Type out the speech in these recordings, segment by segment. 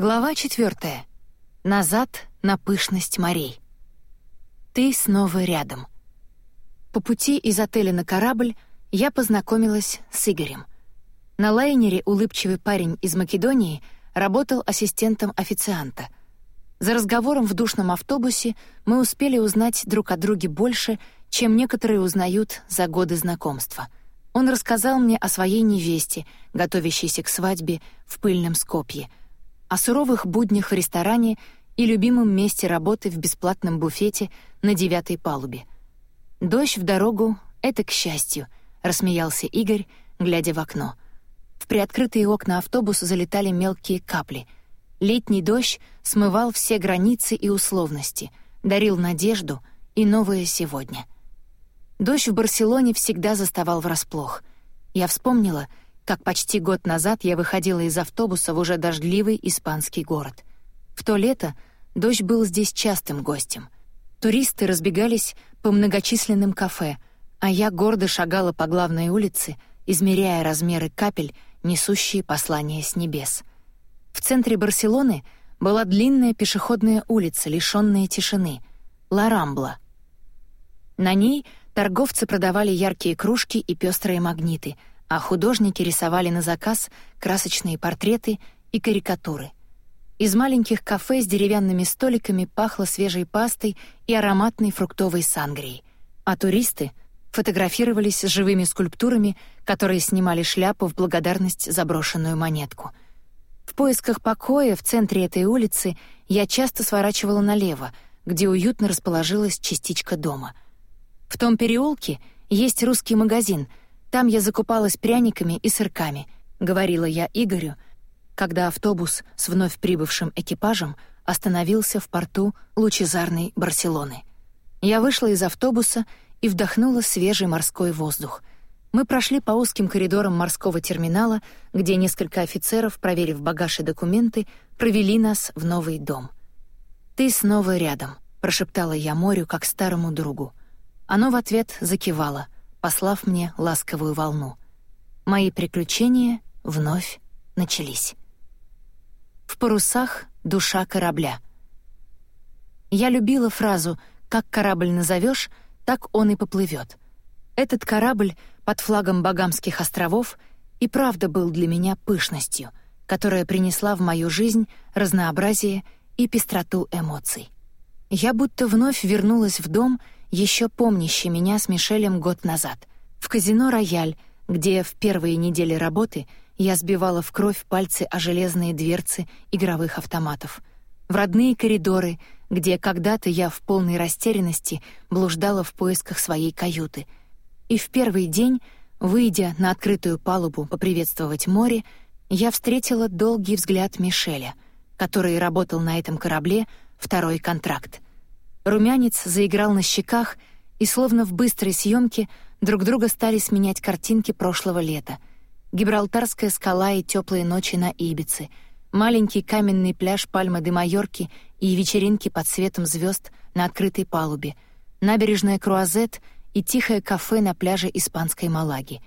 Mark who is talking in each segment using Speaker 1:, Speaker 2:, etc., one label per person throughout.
Speaker 1: Глава четвертая. Назад на пышность морей. Ты снова рядом. По пути из отеля на корабль я познакомилась с Игорем. На лайнере улыбчивый парень из Македонии работал ассистентом официанта. За разговором в душном автобусе мы успели узнать друг о друге больше, чем некоторые узнают за годы знакомства. Он рассказал мне о своей невесте, готовящейся к свадьбе в пыльном Скопье, о суровых буднях в ресторане и любимом месте работы в бесплатном буфете на девятой палубе. «Дождь в дорогу — это к счастью», — рассмеялся Игорь, глядя в окно. В приоткрытые окна автобуса залетали мелкие капли. Летний дождь смывал все границы и условности, дарил надежду и новое сегодня — Дождь в Барселоне всегда заставал врасплох. Я вспомнила, как почти год назад я выходила из автобуса в уже дождливый испанский город. В то лето дождь был здесь частым гостем. Туристы разбегались по многочисленным кафе, а я гордо шагала по главной улице, измеряя размеры капель, несущие послание с небес. В центре Барселоны была длинная пешеходная улица, лишённая тишины — Ла Рамбла. На ней — Торговцы продавали яркие кружки и пестрые магниты, а художники рисовали на заказ красочные портреты и карикатуры. Из маленьких кафе с деревянными столиками пахло свежей пастой и ароматной фруктовой сангрией, а туристы фотографировались с живыми скульптурами, которые снимали шляпу в благодарность за брошенную монетку. В поисках покоя в центре этой улицы я часто сворачивала налево, где уютно расположилась частичка дома — в том переулке есть русский магазин. Там я закупалась пряниками и сырками, говорила я Игорю, когда автобус с вновь прибывшим экипажем остановился в порту лучезарной Барселоны. Я вышла из автобуса и вдохнула свежий морской воздух. Мы прошли по узким коридорам морского терминала, где несколько офицеров, проверив багаж и документы, провели нас в новый дом. «Ты снова рядом», — прошептала я морю, как старому другу. Оно в ответ закивало, послав мне ласковую волну. Мои приключения вновь начались. В парусах душа корабля. Я любила фразу «как корабль назовешь, так он и поплывет». Этот корабль под флагом Багамских островов и правда был для меня пышностью, которая принесла в мою жизнь разнообразие и пестроту эмоций. Я будто вновь вернулась в дом — еще помнящий меня с Мишелем год назад, в казино «Рояль», где в первые недели работы я сбивала в кровь пальцы о железные дверцы игровых автоматов, в родные коридоры, где когда-то я в полной растерянности блуждала в поисках своей каюты. И в первый день, выйдя на открытую палубу поприветствовать море, я встретила долгий взгляд Мишеля, который работал на этом корабле второй контракт — Румянец заиграл на щеках, и словно в быстрой съемке друг друга стали сменять картинки прошлого лета. Гибралтарская скала и теплые ночи на Ибице, маленький каменный пляж Пальмы де Майорки и вечеринки под светом звезд на открытой палубе, набережная Круазет и тихое кафе на пляже испанской Малаги.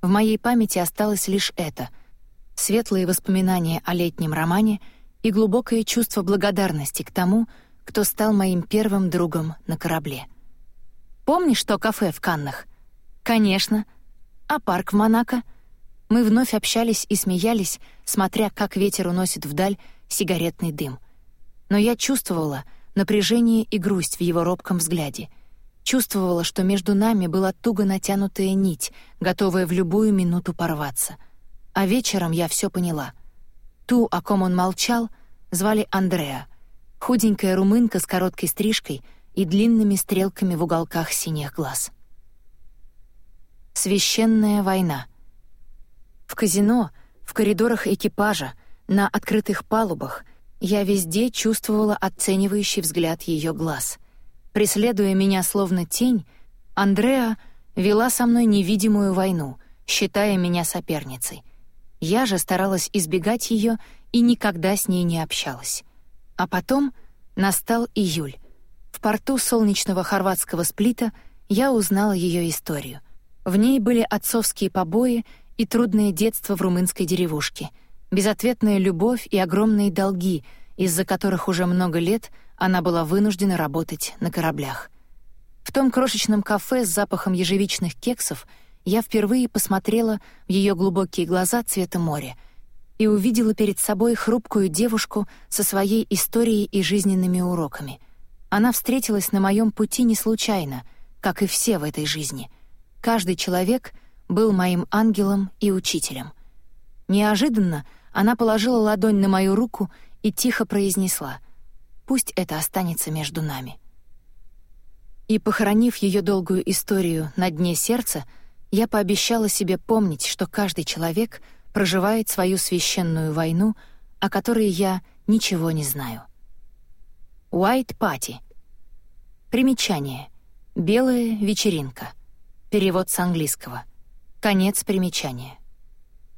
Speaker 1: В моей памяти осталось лишь это — светлые воспоминания о летнем романе и глубокое чувство благодарности к тому, кто стал моим первым другом на корабле. Помнишь то кафе в Каннах? Конечно. А парк в Монако? Мы вновь общались и смеялись, смотря, как ветер уносит вдаль сигаретный дым. Но я чувствовала напряжение и грусть в его робком взгляде. Чувствовала, что между нами была туго натянутая нить, готовая в любую минуту порваться. А вечером я все поняла. Ту, о ком он молчал, звали Андреа — худенькая румынка с короткой стрижкой и длинными стрелками в уголках синих глаз. Священная война. В казино, в коридорах экипажа, на открытых палубах я везде чувствовала оценивающий взгляд ее глаз. Преследуя меня словно тень, Андреа вела со мной невидимую войну, считая меня соперницей. Я же старалась избегать ее и никогда с ней не общалась. А потом настал июль. В порту солнечного хорватского сплита я узнала ее историю. В ней были отцовские побои и трудное детство в румынской деревушке. безответная любовь и огромные долги, из-за которых уже много лет она была вынуждена работать на кораблях. В том крошечном кафе с запахом ежевичных кексов я впервые посмотрела в ее глубокие глаза цвета моря и увидела перед собой хрупкую девушку со своей историей и жизненными уроками. Она встретилась на моем пути не случайно, как и все в этой жизни. Каждый человек был моим ангелом и учителем. Неожиданно она положила ладонь на мою руку и тихо произнесла «Пусть это останется между нами». И, похоронив ее долгую историю на дне сердца, я пообещала себе помнить, что каждый человек проживает свою священную войну, о которой я ничего не знаю. White Party. Примечание. Белая вечеринка. Перевод с английского. Конец примечания.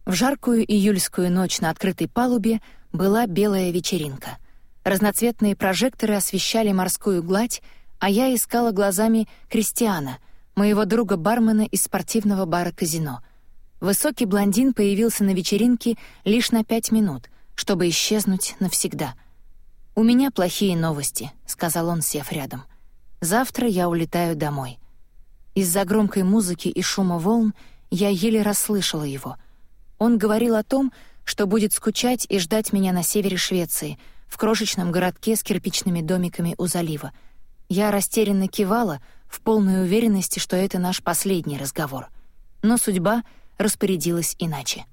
Speaker 1: В жаркую июльскую ночь на открытой палубе была белая вечеринка. Разноцветные прожекторы освещали морскую гладь, а я искала глазами Кристиана, моего друга-бармена из спортивного бара «Казино». Высокий блондин появился на вечеринке лишь на пять минут, чтобы исчезнуть навсегда. «У меня плохие новости», — сказал он, сев рядом. «Завтра я улетаю домой». Из-за громкой музыки и шума волн я еле расслышала его. Он говорил о том, что будет скучать и ждать меня на севере Швеции, в крошечном городке с кирпичными домиками у залива — я растерянно кивала, в полной уверенности, что это наш последний разговор. Но судьба распорядилась иначе.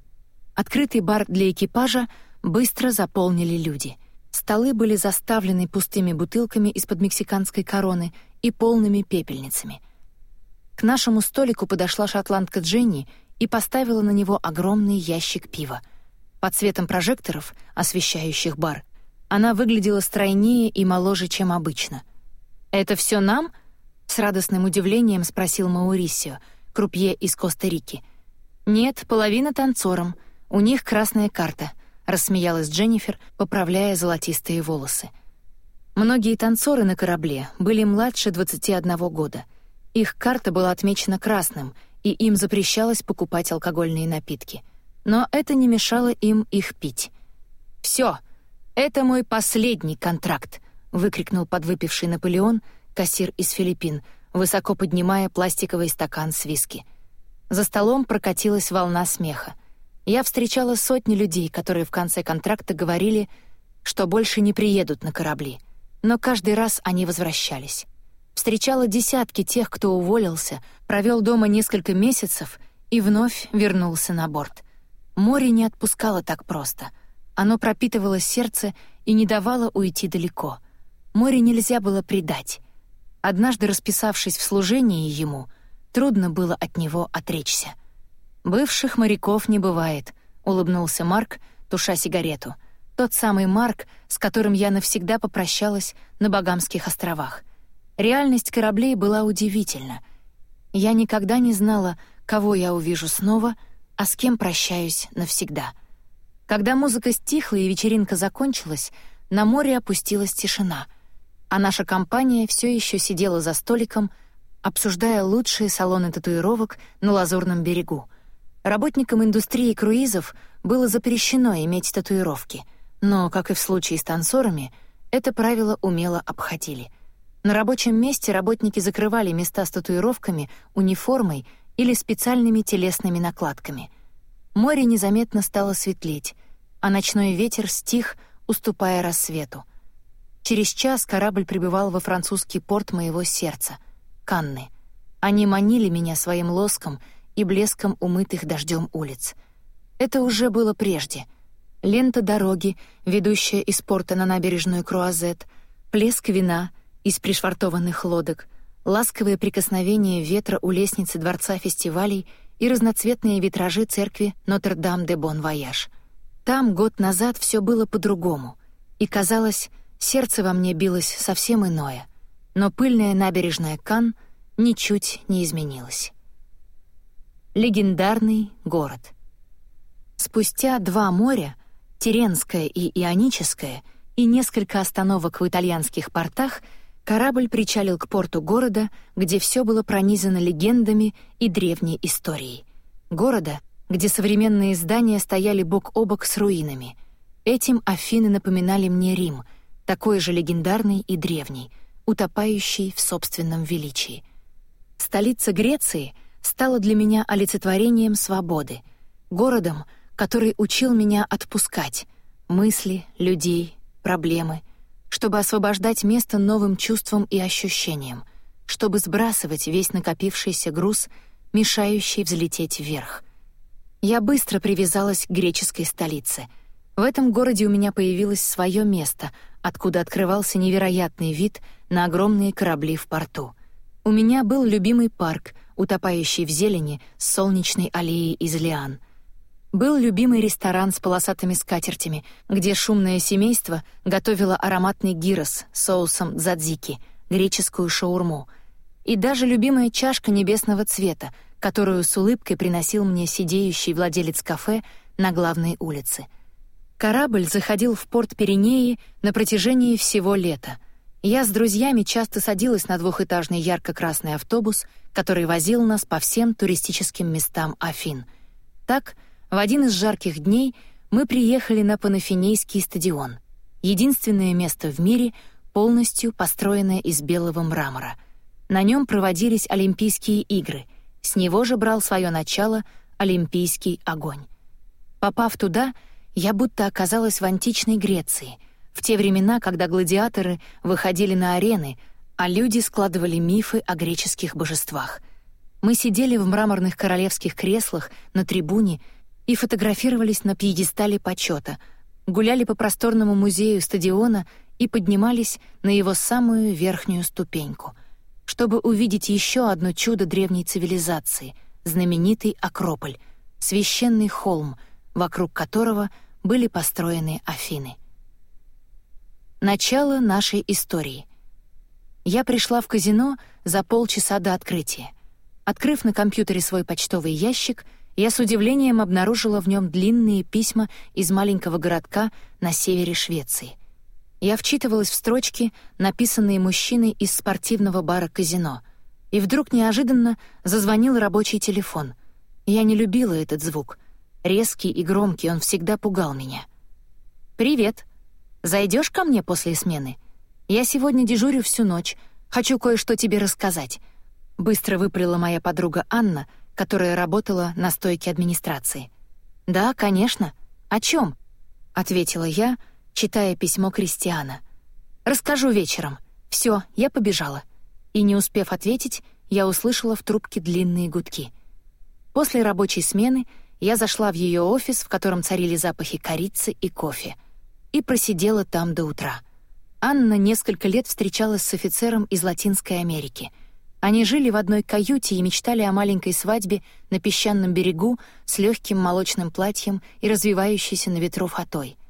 Speaker 1: Открытый бар для экипажа быстро заполнили люди. Столы были заставлены пустыми бутылками из-под мексиканской короны и полными пепельницами. К нашему столику подошла шотландка Дженни и поставила на него огромный ящик пива. Под светом прожекторов, освещающих бар, она выглядела стройнее и моложе, чем обычно — «Это все нам?» — с радостным удивлением спросил Маурисио, крупье из Коста-Рики. «Нет, половина танцорам. У них красная карта», — рассмеялась Дженнифер, поправляя золотистые волосы. Многие танцоры на корабле были младше 21 года. Их карта была отмечена красным, и им запрещалось покупать алкогольные напитки. Но это не мешало им их пить. «Все, это мой последний контракт», — выкрикнул подвыпивший Наполеон, кассир из Филиппин, высоко поднимая пластиковый стакан с виски. За столом прокатилась волна смеха. Я встречала сотни людей, которые в конце контракта говорили, что больше не приедут на корабли. Но каждый раз они возвращались. Встречала десятки тех, кто уволился, провел дома несколько месяцев и вновь вернулся на борт. Море не отпускало так просто. Оно пропитывало сердце и не давало уйти далеко — Море нельзя было предать. Однажды расписавшись в служении ему, трудно было от него отречься. «Бывших моряков не бывает», — улыбнулся Марк, туша сигарету. Тот самый Марк, с которым я навсегда попрощалась на Багамских островах. Реальность кораблей была удивительна. Я никогда не знала, кого я увижу снова, а с кем прощаюсь навсегда. Когда музыка стихла и вечеринка закончилась, на море опустилась тишина — а наша компания все еще сидела за столиком, обсуждая лучшие салоны татуировок на Лазурном берегу. Работникам индустрии круизов было запрещено иметь татуировки, но, как и в случае с танцорами, это правило умело обходили. На рабочем месте работники закрывали места с татуировками, униформой или специальными телесными накладками. Море незаметно стало светлеть, а ночной ветер стих, уступая рассвету — Через час корабль прибывал во французский порт моего сердца — Канны. Они манили меня своим лоском и блеском умытых дождем улиц. Это уже было прежде. Лента дороги, ведущая из порта на набережную Круазет, плеск вина из пришвартованных лодок, ласковое прикосновение ветра у лестницы дворца фестивалей и разноцветные витражи церкви Нотр-Дам-де-Бон-Вояж. Там год назад все было по-другому, и казалось, Сердце во мне билось совсем иное, но пыльная набережная Кан ничуть не изменилась. Легендарный город. Спустя два моря, Теренское и Ионическое, и несколько остановок в итальянских портах, корабль причалил к порту города, где все было пронизано легендами и древней историей. Города, где современные здания стояли бок о бок с руинами. Этим Афины напоминали мне Рим, такой же легендарный и древний, утопающий в собственном величии. Столица Греции стала для меня олицетворением свободы, городом, который учил меня отпускать мысли, людей, проблемы, чтобы освобождать место новым чувствам и ощущениям, чтобы сбрасывать весь накопившийся груз, мешающий взлететь вверх. Я быстро привязалась к греческой столице. В этом городе у меня появилось свое место, откуда открывался невероятный вид на огромные корабли в порту. У меня был любимый парк, утопающий в зелени с солнечной аллеей из лиан. Был любимый ресторан с полосатыми скатертями, где шумное семейство готовило ароматный гирос соусом дзадзики, греческую шаурму, и даже любимая чашка небесного цвета — которую с улыбкой приносил мне сидеющий владелец кафе на главной улице. Корабль заходил в порт Пиренеи на протяжении всего лета. Я с друзьями часто садилась на двухэтажный ярко-красный автобус, который возил нас по всем туристическим местам Афин. Так, в один из жарких дней мы приехали на Панафинейский стадион, единственное место в мире, полностью построенное из белого мрамора. На нем проводились Олимпийские игры — с него же брал свое начало олимпийский огонь. Попав туда, я будто оказалась в античной Греции, в те времена, когда гладиаторы выходили на арены, а люди складывали мифы о греческих божествах. Мы сидели в мраморных королевских креслах на трибуне и фотографировались на пьедестале почета, гуляли по просторному музею стадиона и поднимались на его самую верхнюю ступеньку — чтобы увидеть еще одно чудо древней цивилизации — знаменитый Акрополь, священный холм, вокруг которого были построены Афины. Начало нашей истории. Я пришла в казино за полчаса до открытия. Открыв на компьютере свой почтовый ящик, я с удивлением обнаружила в нем длинные письма из маленького городка на севере Швеции — я вчитывалась в строчки, написанные мужчиной из спортивного бара казино, и вдруг неожиданно зазвонил рабочий телефон. Я не любила этот звук. Резкий и громкий он всегда пугал меня. «Привет. Зайдешь ко мне после смены? Я сегодня дежурю всю ночь. Хочу кое-что тебе рассказать». Быстро выпалила моя подруга Анна, которая работала на стойке администрации. «Да, конечно. О чем? ответила я, — читая письмо Кристиана. «Расскажу вечером. Все, я побежала». И не успев ответить, я услышала в трубке длинные гудки. После рабочей смены я зашла в ее офис, в котором царили запахи корицы и кофе, и просидела там до утра. Анна несколько лет встречалась с офицером из Латинской Америки. Они жили в одной каюте и мечтали о маленькой свадьбе на песчаном берегу с легким молочным платьем и развивающейся на ветру фатой —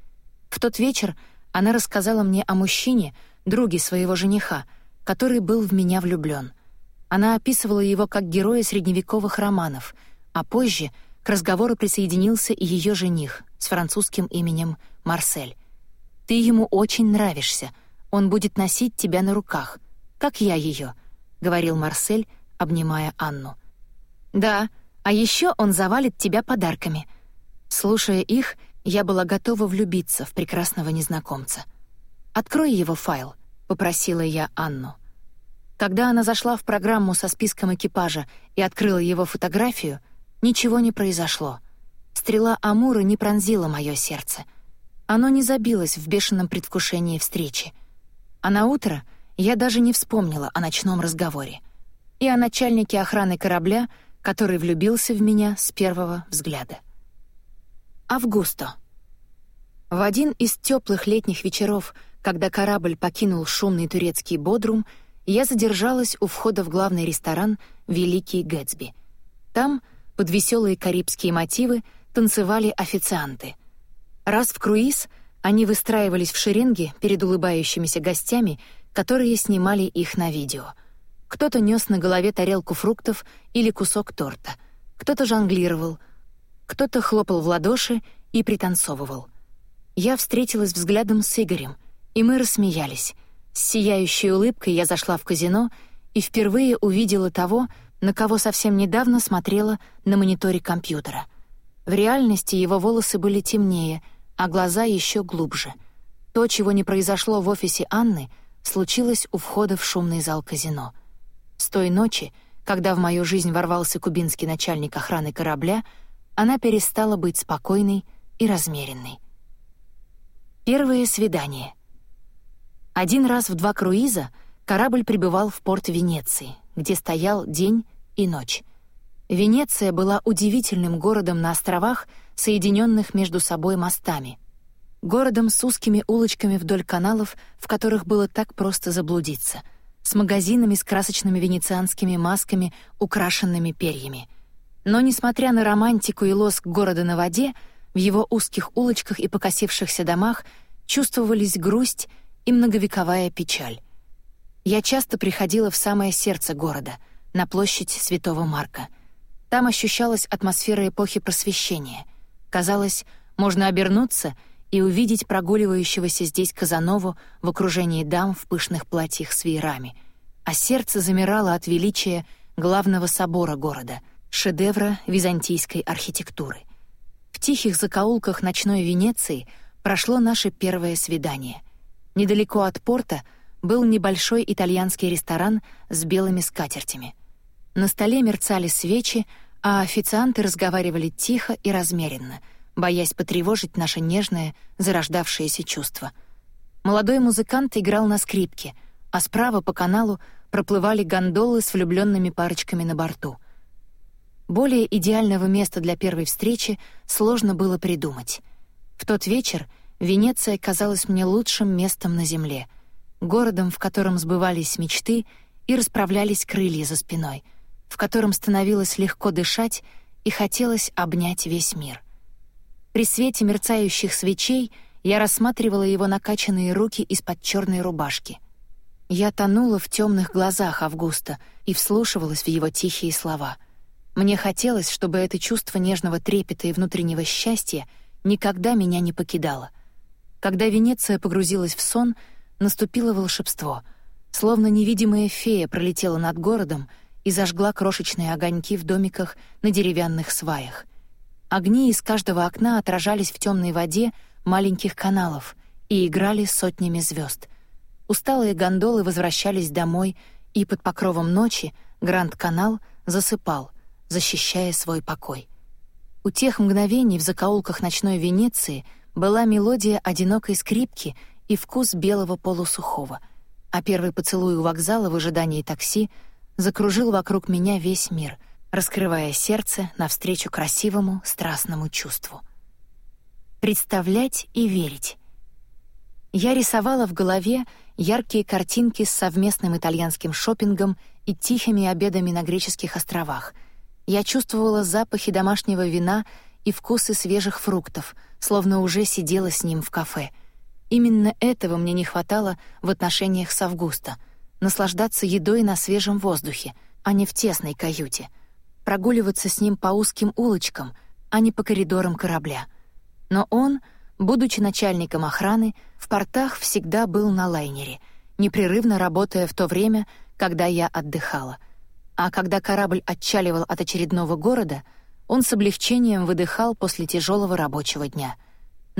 Speaker 1: в тот вечер она рассказала мне о мужчине, друге своего жениха, который был в меня влюблён. Она описывала его как героя средневековых романов, а позже к разговору присоединился и её жених с французским именем Марсель. «Ты ему очень нравишься, он будет носить тебя на руках, как я её», — говорил Марсель, обнимая Анну. «Да, а ещё он завалит тебя подарками». Слушая их, я была готова влюбиться в прекрасного незнакомца. «Открой его файл», — попросила я Анну. Когда она зашла в программу со списком экипажа и открыла его фотографию, ничего не произошло. Стрела Амура не пронзила мое сердце. Оно не забилось в бешеном предвкушении встречи. А на утро я даже не вспомнила о ночном разговоре и о начальнике охраны корабля, который влюбился в меня с первого взгляда. Августо. В один из теплых летних вечеров, когда корабль покинул шумный турецкий бодрум, я задержалась у входа в главный ресторан «Великий Гэтсби». Там, под веселые карибские мотивы, танцевали официанты. Раз в круиз они выстраивались в шеренге перед улыбающимися гостями, которые снимали их на видео. Кто-то нес на голове тарелку фруктов или кусок торта, кто-то жонглировал — кто-то хлопал в ладоши и пританцовывал. Я встретилась взглядом с Игорем, и мы рассмеялись. С сияющей улыбкой я зашла в казино и впервые увидела того, на кого совсем недавно смотрела на мониторе компьютера. В реальности его волосы были темнее, а глаза еще глубже. То, чего не произошло в офисе Анны, случилось у входа в шумный зал казино. С той ночи, когда в мою жизнь ворвался кубинский начальник охраны корабля, она перестала быть спокойной и размеренной. Первое свидание. Один раз в два круиза корабль прибывал в порт Венеции, где стоял день и ночь. Венеция была удивительным городом на островах, соединенных между собой мостами. Городом с узкими улочками вдоль каналов, в которых было так просто заблудиться, с магазинами с красочными венецианскими масками, украшенными перьями. Но, несмотря на романтику и лоск города на воде, в его узких улочках и покосившихся домах чувствовались грусть и многовековая печаль. Я часто приходила в самое сердце города, на площадь Святого Марка. Там ощущалась атмосфера эпохи Просвещения. Казалось, можно обернуться и увидеть прогуливающегося здесь Казанову в окружении дам в пышных платьях с веерами, а сердце замирало от величия главного собора города, шедевра византийской архитектуры. В тихих закоулках ночной Венеции прошло наше первое свидание. Недалеко от порта был небольшой итальянский ресторан с белыми скатертями. На столе мерцали свечи, а официанты разговаривали тихо и размеренно, боясь потревожить наше нежное, зарождавшееся чувство. Молодой музыкант играл на скрипке, а справа по каналу проплывали гондолы с влюбленными парочками на борту — более идеального места для первой встречи сложно было придумать. В тот вечер Венеция казалась мне лучшим местом на земле, городом, в котором сбывались мечты и расправлялись крылья за спиной, в котором становилось легко дышать и хотелось обнять весь мир. При свете мерцающих свечей я рассматривала его накачанные руки из-под черной рубашки. Я тонула в темных глазах Августа и вслушивалась в его тихие слова — мне хотелось, чтобы это чувство нежного трепета и внутреннего счастья никогда меня не покидало. Когда Венеция погрузилась в сон, наступило волшебство. Словно невидимая фея пролетела над городом и зажгла крошечные огоньки в домиках на деревянных сваях. Огни из каждого окна отражались в темной воде маленьких каналов и играли сотнями звезд. Усталые гондолы возвращались домой, и под покровом ночи Гранд-канал засыпал — защищая свой покой. У тех мгновений в закоулках ночной Венеции была мелодия одинокой скрипки и вкус белого полусухого, а первый поцелуй у вокзала в ожидании такси закружил вокруг меня весь мир, раскрывая сердце навстречу красивому, страстному чувству. Представлять и верить. Я рисовала в голове яркие картинки с совместным итальянским шопингом и тихими обедами на греческих островах — я чувствовала запахи домашнего вина и вкусы свежих фруктов, словно уже сидела с ним в кафе. Именно этого мне не хватало в отношениях с Августа — наслаждаться едой на свежем воздухе, а не в тесной каюте, прогуливаться с ним по узким улочкам, а не по коридорам корабля. Но он, будучи начальником охраны, в портах всегда был на лайнере, непрерывно работая в то время, когда я отдыхала — а когда корабль отчаливал от очередного города, он с облегчением выдыхал после тяжелого рабочего дня.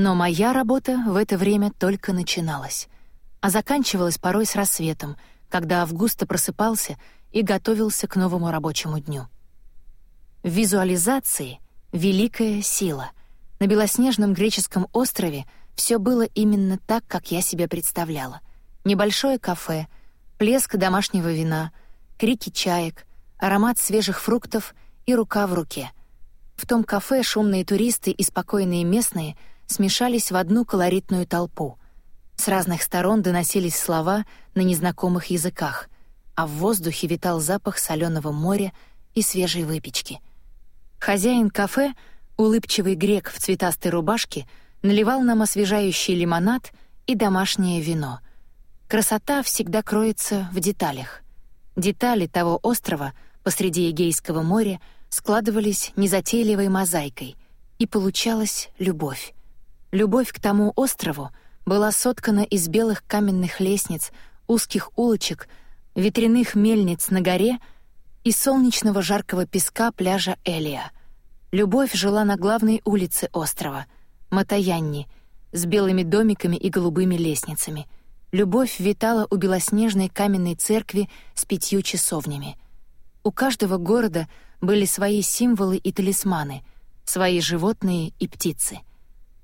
Speaker 1: Но моя работа в это время только начиналась, а заканчивалась порой с рассветом, когда Августа просыпался и готовился к новому рабочему дню. В визуализации — великая сила. На белоснежном греческом острове все было именно так, как я себе представляла. Небольшое кафе, плеск домашнего вина, крики чаек, аромат свежих фруктов и рука в руке. В том кафе шумные туристы и спокойные местные смешались в одну колоритную толпу. С разных сторон доносились слова на незнакомых языках, а в воздухе витал запах соленого моря и свежей выпечки. Хозяин кафе, улыбчивый грек в цветастой рубашке, наливал нам освежающий лимонад и домашнее вино. Красота всегда кроется в деталях. Детали того острова — посреди Эгейского моря складывались незатейливой мозаикой, и получалась любовь. Любовь к тому острову была соткана из белых каменных лестниц, узких улочек, ветряных мельниц на горе и солнечного жаркого песка пляжа Элия. Любовь жила на главной улице острова, Матаянни, с белыми домиками и голубыми лестницами. Любовь витала у белоснежной каменной церкви с пятью часовнями. У каждого города были свои символы и талисманы, свои животные и птицы.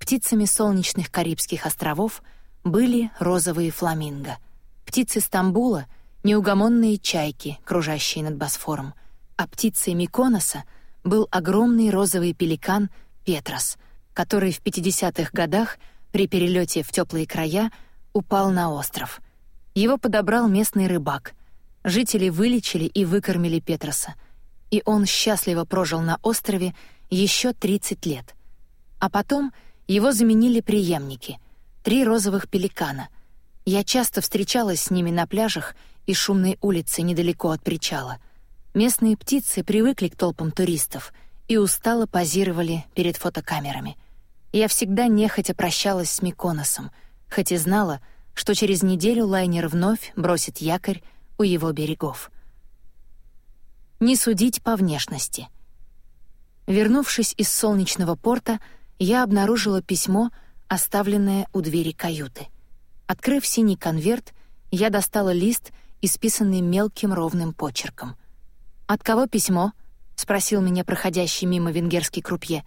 Speaker 1: Птицами солнечных Карибских островов были розовые фламинго. Птицы Стамбула — неугомонные чайки, кружащие над Босфором, а птицей Миконоса был огромный розовый пеликан Петрос, который в 50-х годах при перелете в теплые края упал на остров. Его подобрал местный рыбак. Жители вылечили и выкормили Петроса, и он счастливо прожил на острове еще 30 лет. А потом его заменили преемники — три розовых пеликана. Я часто встречалась с ними на пляжах и шумной улице недалеко от причала. Местные птицы привыкли к толпам туристов и устало позировали перед фотокамерами. Я всегда нехотя прощалась с Миконосом, хоть и знала, что через неделю лайнер вновь бросит якорь у его берегов. Не судить по внешности. Вернувшись из солнечного порта, я обнаружила письмо, оставленное у двери каюты. Открыв синий конверт, я достала лист, исписанный мелким ровным почерком. «От кого письмо?» — спросил меня проходящий мимо венгерский крупье.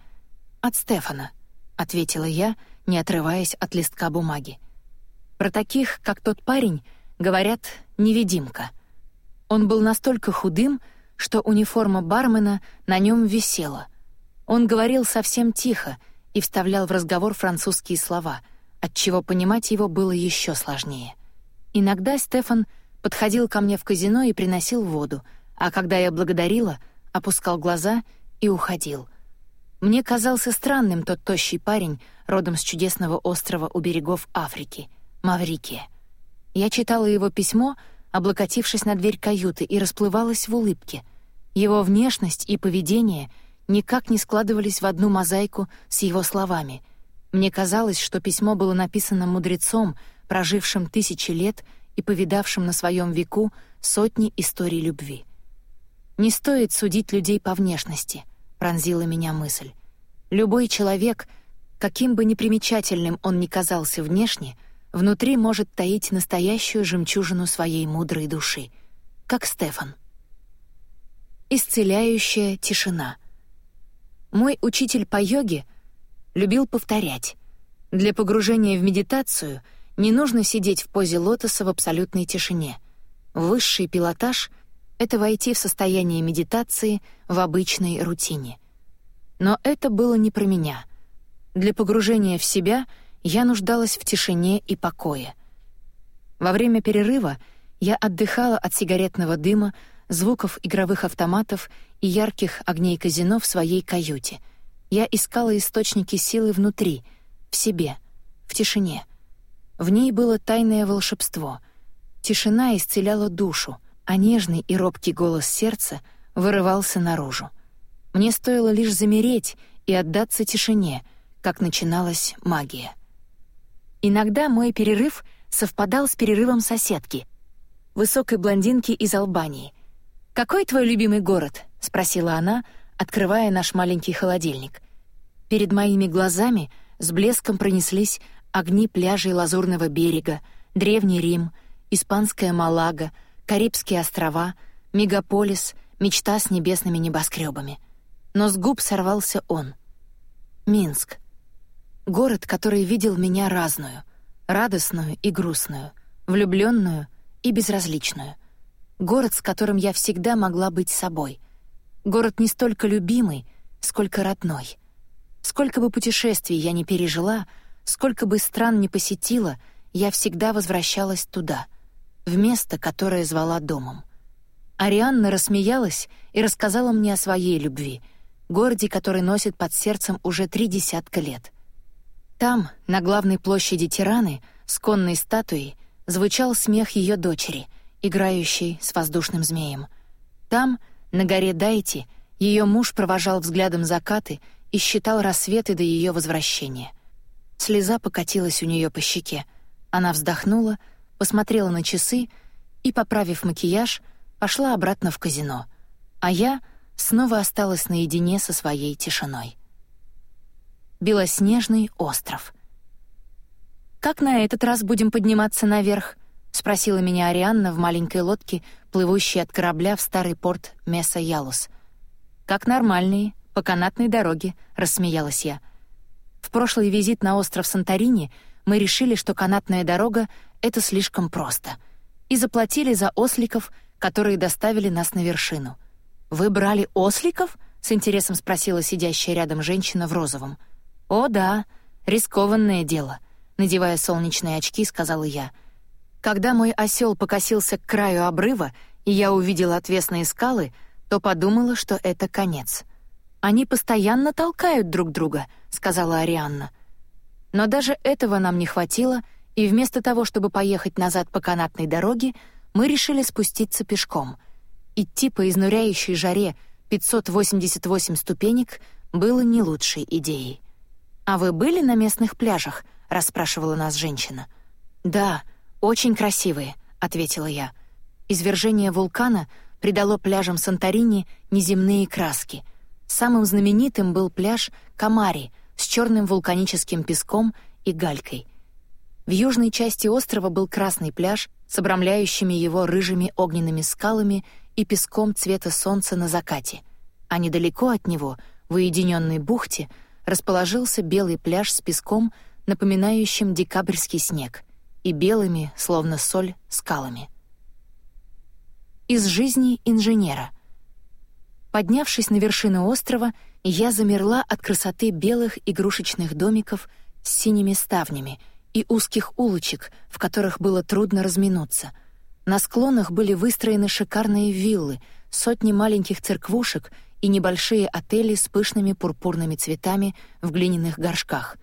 Speaker 1: «От Стефана», — ответила я, не отрываясь от листка бумаги. Про таких, как тот парень, говорят «невидимка». Он был настолько худым, что униформа бармена на нем висела. Он говорил совсем тихо, и вставлял в разговор французские слова, отчего понимать его было еще сложнее. Иногда Стефан подходил ко мне в казино и приносил воду, а когда я благодарила, опускал глаза и уходил. Мне казался странным тот тощий парень, родом с чудесного острова у берегов Африки, Маврикия. Я читала его письмо, облокотившись на дверь каюты, и расплывалась в улыбке. Его внешность и поведение — никак не складывались в одну мозаику с его словами. Мне казалось, что письмо было написано мудрецом, прожившим тысячи лет и повидавшим на своем веку сотни историй любви. «Не стоит судить людей по внешности», — пронзила меня мысль. «Любой человек, каким бы непримечательным он ни казался внешне, внутри может таить настоящую жемчужину своей мудрой души, как Стефан». Исцеляющая тишина — мой учитель по йоге любил повторять. Для погружения в медитацию не нужно сидеть в позе лотоса в абсолютной тишине. Высший пилотаж — это войти в состояние медитации в обычной рутине. Но это было не про меня. Для погружения в себя я нуждалась в тишине и покое. Во время перерыва я отдыхала от сигаретного дыма, звуков игровых автоматов и ярких огней казино в своей каюте. Я искала источники силы внутри, в себе, в тишине. В ней было тайное волшебство. Тишина исцеляла душу, а нежный и робкий голос сердца вырывался наружу. Мне стоило лишь замереть и отдаться тишине, как начиналась магия. Иногда мой перерыв совпадал с перерывом соседки, высокой блондинки из Албании, «Какой твой любимый город?» — спросила она, открывая наш маленький холодильник. Перед моими глазами с блеском пронеслись огни пляжей Лазурного берега, Древний Рим, Испанская Малага, Карибские острова, мегаполис, мечта с небесными небоскребами. Но с губ сорвался он. Минск. Город, который видел меня разную, радостную и грустную, влюбленную и безразличную — Город, с которым я всегда могла быть собой. Город не столько любимый, сколько родной. Сколько бы путешествий я ни пережила, сколько бы стран ни посетила, я всегда возвращалась туда, в место, которое звала домом. Арианна рассмеялась и рассказала мне о своей любви, городе, который носит под сердцем уже три десятка лет. Там, на главной площади Тираны, с конной статуей, звучал смех ее дочери — играющей с воздушным змеем. Там, на горе Дайти, ее муж провожал взглядом закаты и считал рассветы до ее возвращения. Слеза покатилась у нее по щеке. Она вздохнула, посмотрела на часы и, поправив макияж, пошла обратно в казино. А я, снова осталась наедине со своей тишиной. Белоснежный остров. «Как на этот раз будем подниматься наверх?» — спросила меня Арианна в маленькой лодке, плывущей от корабля в старый порт Месса Ялус. «Как нормальные, по канатной дороге», — рассмеялась я. В прошлый визит на остров Санторини мы решили, что канатная дорога — это слишком просто, и заплатили за осликов, которые доставили нас на вершину. «Вы брали осликов?» — с интересом спросила сидящая рядом женщина в розовом. «О, да, рискованное дело», — надевая солнечные очки, сказала я. Когда мой осел покосился к краю обрыва, и я увидела отвесные скалы, то подумала, что это конец. «Они постоянно толкают друг друга», — сказала Арианна. Но даже этого нам не хватило, и вместо того, чтобы поехать назад по канатной дороге, мы решили спуститься пешком. Идти по изнуряющей жаре 588 ступенек было не лучшей идеей. «А вы были на местных пляжах?» — расспрашивала нас женщина. «Да, очень красивые», — ответила я. Извержение вулкана придало пляжам Санторини неземные краски. Самым знаменитым был пляж Камари с черным вулканическим песком и галькой. В южной части острова был красный пляж с обрамляющими его рыжими огненными скалами и песком цвета солнца на закате, а недалеко от него, в уединенной бухте, расположился белый пляж с песком, напоминающим декабрьский снег, и белыми, словно соль, скалами. Из жизни инженера. Поднявшись на вершину острова, я замерла от красоты белых игрушечных домиков с синими ставнями и узких улочек, в которых было трудно разминуться. На склонах были выстроены шикарные виллы, сотни маленьких церквушек — и небольшие отели с пышными пурпурными цветами в глиняных горшках.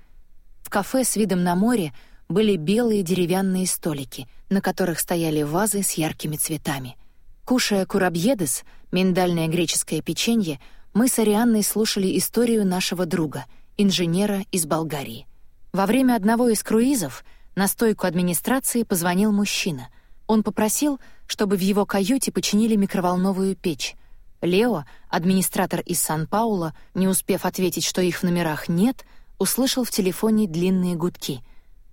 Speaker 1: В кафе с видом на море были белые деревянные столики, на которых стояли вазы с яркими цветами. Кушая курабьедес, миндальное греческое печенье, мы с Арианной слушали историю нашего друга, инженера из Болгарии. Во время одного из круизов на стойку администрации позвонил мужчина. Он попросил, чтобы в его каюте починили микроволновую печь, Лео, администратор из Сан-Пауло, не успев ответить, что их в номерах нет, услышал в телефоне длинные гудки.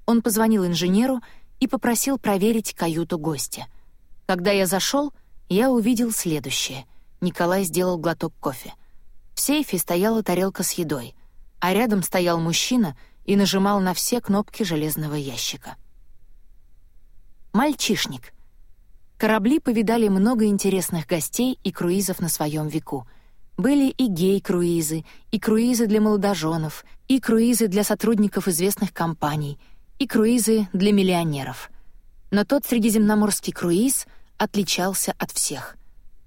Speaker 1: Он позвонил инженеру и попросил проверить каюту гостя. Когда я зашел, я увидел следующее. Николай сделал глоток кофе. В сейфе стояла тарелка с едой, а рядом стоял мужчина и нажимал на все кнопки железного ящика. Мальчишник — Корабли повидали много интересных гостей и круизов на своем веку. Были и гей-круизы, и круизы для молодоженов, и круизы для сотрудников известных компаний, и круизы для миллионеров. Но тот средиземноморский круиз отличался от всех.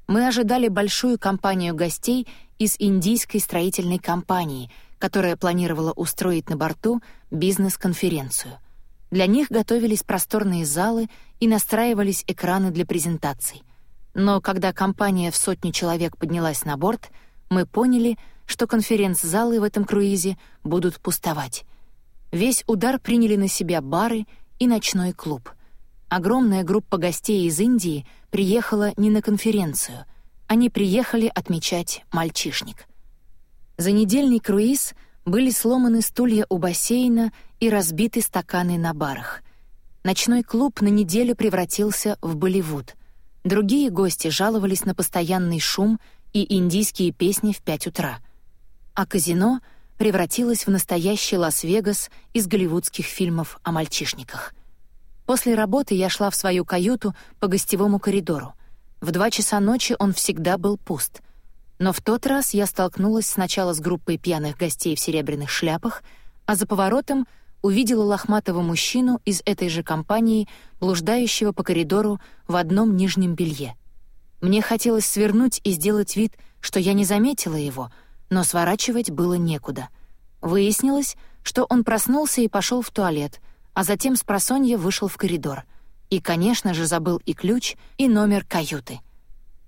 Speaker 1: Мы ожидали большую компанию гостей из индийской строительной компании, которая планировала устроить на борту бизнес-конференцию. Для них готовились просторные залы и настраивались экраны для презентаций. Но когда компания в сотню человек поднялась на борт, мы поняли, что конференц-залы в этом круизе будут пустовать. Весь удар приняли на себя бары и ночной клуб. Огромная группа гостей из Индии приехала не на конференцию, они приехали отмечать мальчишник. За недельный круиз были сломаны стулья у бассейна и разбиты стаканы на барах. Ночной клуб на неделю превратился в Болливуд. Другие гости жаловались на постоянный шум и индийские песни в пять утра. А казино превратилось в настоящий Лас-Вегас из голливудских фильмов о мальчишниках. После работы я шла в свою каюту по гостевому коридору. В два часа ночи он всегда был пуст. Но в тот раз я столкнулась сначала с группой пьяных гостей в серебряных шляпах, а за поворотом увидела лохматого мужчину из этой же компании, блуждающего по коридору в одном нижнем белье. Мне хотелось свернуть и сделать вид, что я не заметила его, но сворачивать было некуда. Выяснилось, что он проснулся и пошел в туалет, а затем с просонья вышел в коридор. И, конечно же, забыл и ключ, и номер каюты.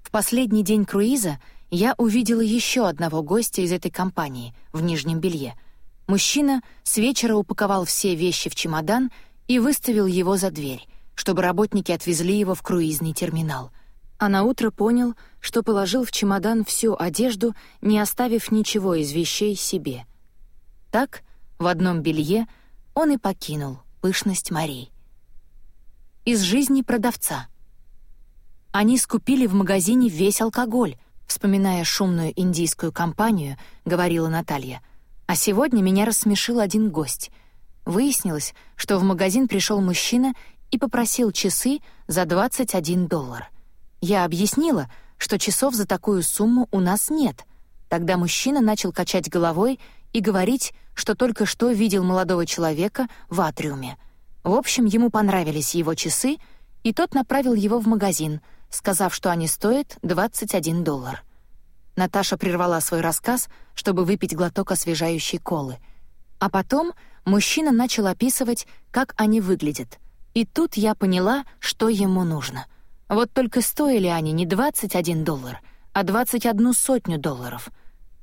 Speaker 1: В последний день круиза я увидела еще одного гостя из этой компании в нижнем белье — Мужчина с вечера упаковал все вещи в чемодан и выставил его за дверь, чтобы работники отвезли его в круизный терминал. А на утро понял, что положил в чемодан всю одежду, не оставив ничего из вещей себе. Так, в одном белье, он и покинул пышность морей. Из жизни продавца. Они скупили в магазине весь алкоголь, вспоминая шумную индийскую компанию, говорила Наталья. А сегодня меня рассмешил один гость. Выяснилось, что в магазин пришел мужчина и попросил часы за 21 доллар. Я объяснила, что часов за такую сумму у нас нет. Тогда мужчина начал качать головой и говорить, что только что видел молодого человека в атриуме. В общем, ему понравились его часы, и тот направил его в магазин, сказав, что они стоят 21 доллар. Наташа прервала свой рассказ, чтобы выпить глоток освежающей колы. А потом мужчина начал описывать, как они выглядят. И тут я поняла, что ему нужно — вот только стоили они не 21 доллар, а 21 сотню долларов.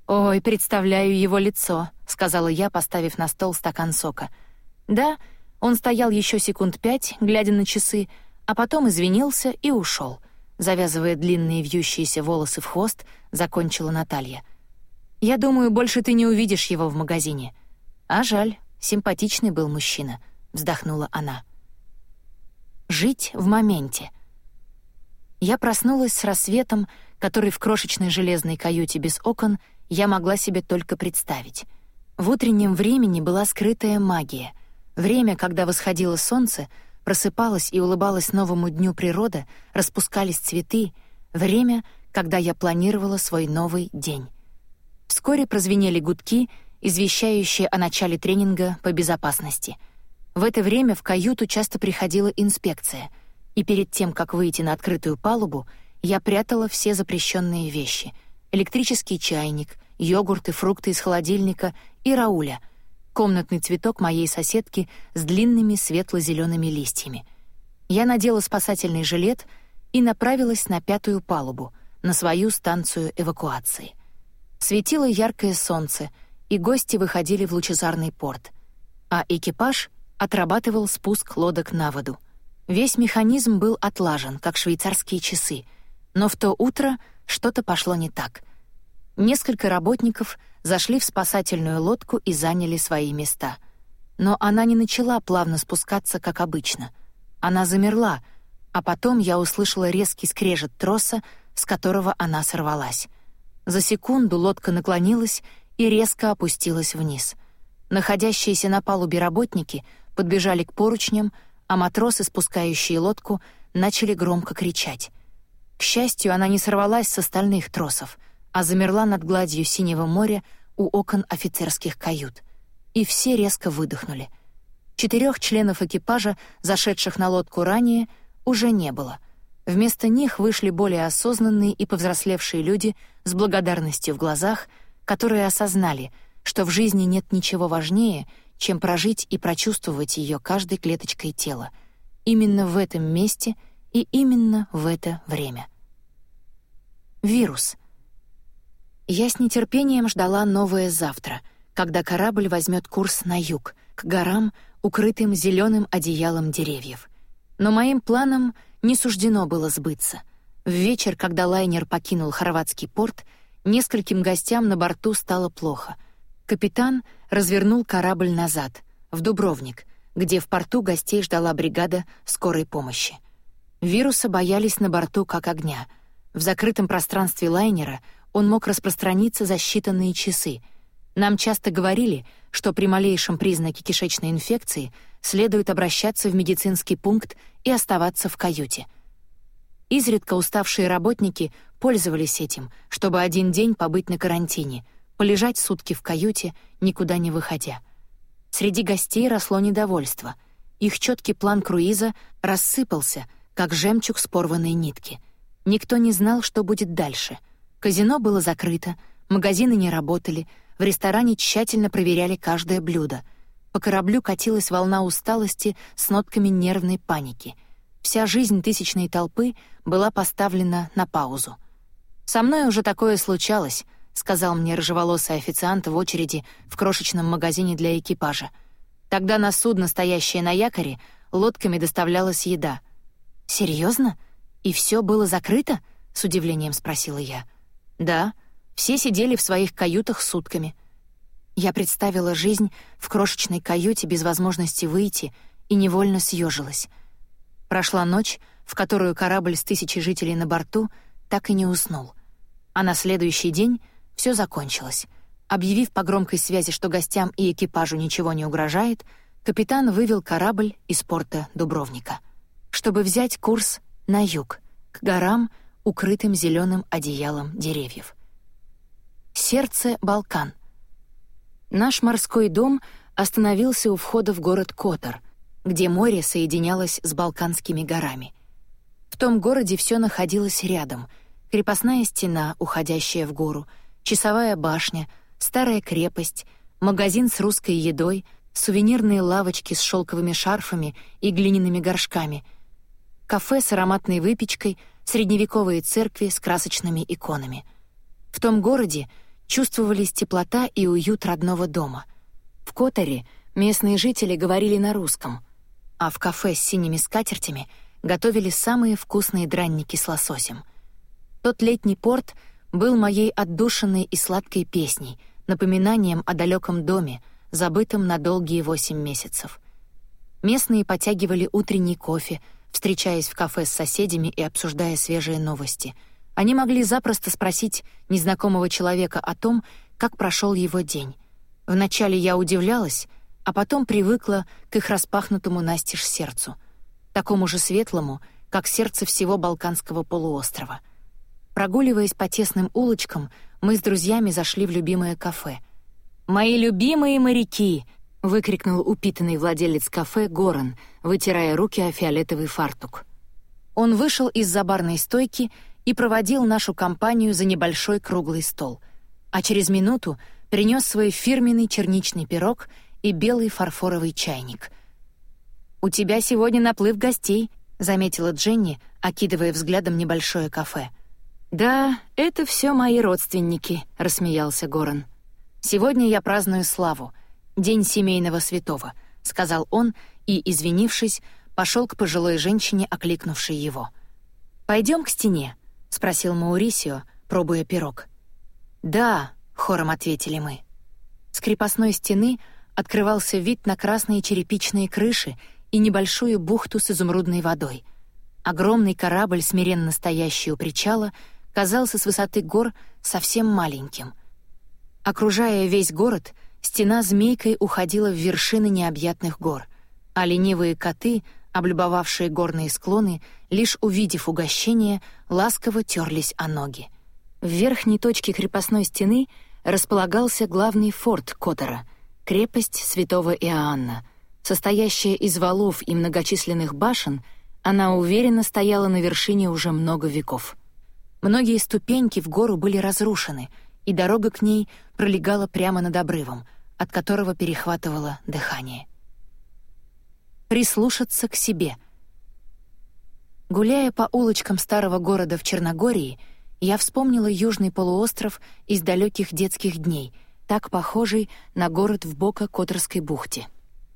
Speaker 1: «Ой, представляю его лицо», — сказала я, поставив на стол стакан сока. «Да, он стоял еще секунд пять, глядя на часы, а потом извинился и ушел. Завязывая длинные вьющиеся волосы в хвост, закончила Наталья. «Я думаю, больше ты не увидишь его в магазине». «А жаль, симпатичный был мужчина», — вздохнула она. «Жить в моменте». Я проснулась с рассветом, который в крошечной железной каюте без окон я могла себе только представить. В утреннем времени была скрытая магия. Время, когда восходило солнце, просыпалась и улыбалась новому дню природа, распускались цветы, время, когда я планировала свой новый день. Вскоре прозвенели гудки, извещающие о начале тренинга по безопасности. В это время в каюту часто приходила инспекция — и перед тем, как выйти на открытую палубу, я прятала все запрещенные вещи — электрический чайник, йогурты, фрукты из холодильника и Рауля — комнатный цветок моей соседки с длинными светло-зелеными листьями. Я надела спасательный жилет и направилась на пятую палубу, на свою станцию эвакуации. Светило яркое солнце, и гости выходили в лучезарный порт, а экипаж отрабатывал спуск лодок на воду. Весь механизм был отлажен, как швейцарские часы, но в то утро что-то пошло не так. Несколько работников зашли в спасательную лодку и заняли свои места. Но она не начала плавно спускаться, как обычно. Она замерла, а потом я услышала резкий скрежет троса, с которого она сорвалась. За секунду лодка наклонилась и резко опустилась вниз. Находящиеся на палубе работники подбежали к поручням, а матросы, спускающие лодку, начали громко кричать. К счастью, она не сорвалась с остальных тросов, а замерла над гладью синего моря у окон офицерских кают. И все резко выдохнули. Четырех членов экипажа, зашедших на лодку ранее, уже не было. Вместо них вышли более осознанные и повзрослевшие люди с благодарностью в глазах, которые осознали, что в жизни нет ничего важнее — чем прожить и прочувствовать ее каждой клеточкой тела. Именно в этом месте и именно в это время. Вирус. Я с нетерпением ждала новое завтра, когда корабль возьмет курс на юг, к горам, укрытым зеленым одеялом деревьев. Но моим планам не суждено было сбыться. В вечер, когда лайнер покинул хорватский порт, нескольким гостям на борту стало плохо. Капитан развернул корабль назад, в Дубровник, где в порту гостей ждала бригада скорой помощи. Вируса боялись на борту как огня. В закрытом пространстве лайнера он мог распространиться за считанные часы. Нам часто говорили, что при малейшем признаке кишечной инфекции следует обращаться в медицинский пункт и оставаться в каюте. Изредка уставшие работники пользовались этим, чтобы один день побыть на карантине — полежать сутки в каюте, никуда не выходя. Среди гостей росло недовольство. Их четкий план круиза рассыпался, как жемчуг с порванной нитки. Никто не знал, что будет дальше. Казино было закрыто, магазины не работали, в ресторане тщательно проверяли каждое блюдо. По кораблю катилась волна усталости с нотками нервной паники. Вся жизнь тысячной толпы была поставлена на паузу. Со мной уже такое случалось, — сказал мне рыжеволосый официант в очереди в крошечном магазине для экипажа. Тогда на судно, стоящее на якоре, лодками доставлялась еда. Серьезно? «И все было закрыто?» — с удивлением спросила я. «Да, все сидели в своих каютах сутками». Я представила жизнь в крошечной каюте без возможности выйти и невольно съежилась. Прошла ночь, в которую корабль с тысячей жителей на борту так и не уснул. А на следующий день все закончилось. Объявив по громкой связи, что гостям и экипажу ничего не угрожает, капитан вывел корабль из порта Дубровника, чтобы взять курс на юг, к горам, укрытым зеленым одеялом деревьев. Сердце Балкан. Наш морской дом остановился у входа в город Котор, где море соединялось с Балканскими горами. В том городе все находилось рядом: крепостная стена, уходящая в гору, часовая башня, старая крепость, магазин с русской едой, сувенирные лавочки с шелковыми шарфами и глиняными горшками, кафе с ароматной выпечкой, средневековые церкви с красочными иконами. В том городе чувствовались теплота и уют родного дома. В Которе местные жители говорили на русском, а в кафе с синими скатертями готовили самые вкусные дранники с лососем. Тот летний порт был моей отдушенной и сладкой песней, напоминанием о далеком доме, забытом на долгие восемь месяцев. Местные потягивали утренний кофе, встречаясь в кафе с соседями и обсуждая свежие новости — они могли запросто спросить незнакомого человека о том, как прошел его день. Вначале я удивлялась, а потом привыкла к их распахнутому настежь сердцу, такому же светлому, как сердце всего Балканского полуострова. Прогуливаясь по тесным улочкам, мы с друзьями зашли в любимое кафе. «Мои любимые моряки!» — выкрикнул упитанный владелец кафе Горан, вытирая руки о фиолетовый фартук. Он вышел из-за барной стойки и проводил нашу компанию за небольшой круглый стол, а через минуту принес свой фирменный черничный пирог и белый фарфоровый чайник. «У тебя сегодня наплыв гостей», — заметила Дженни, окидывая взглядом небольшое кафе. «Да, это все мои родственники», — рассмеялся Горан. «Сегодня я праздную славу, День семейного святого», — сказал он и, извинившись, пошел к пожилой женщине, окликнувшей его. Пойдем к стене спросил Маурисио, пробуя пирог. Да, хором ответили мы. С крепостной стены открывался вид на красные черепичные крыши и небольшую бухту с изумрудной водой. Огромный корабль, смиренно стоящий у причала, казался с высоты гор совсем маленьким. Окружая весь город, стена змейкой уходила в вершины необъятных гор, а ленивые коты — облюбовавшие горные склоны, лишь увидев угощение, ласково терлись о ноги. В верхней точке крепостной стены располагался главный форт Котора — крепость святого Иоанна. Состоящая из валов и многочисленных башен, она уверенно стояла на вершине уже много веков. Многие ступеньки в гору были разрушены, и дорога к ней пролегала прямо над обрывом, от которого перехватывало дыхание прислушаться к себе. Гуляя по улочкам старого города в Черногории, я вспомнила южный полуостров из далеких детских дней, так похожий на город в бока Которской бухте.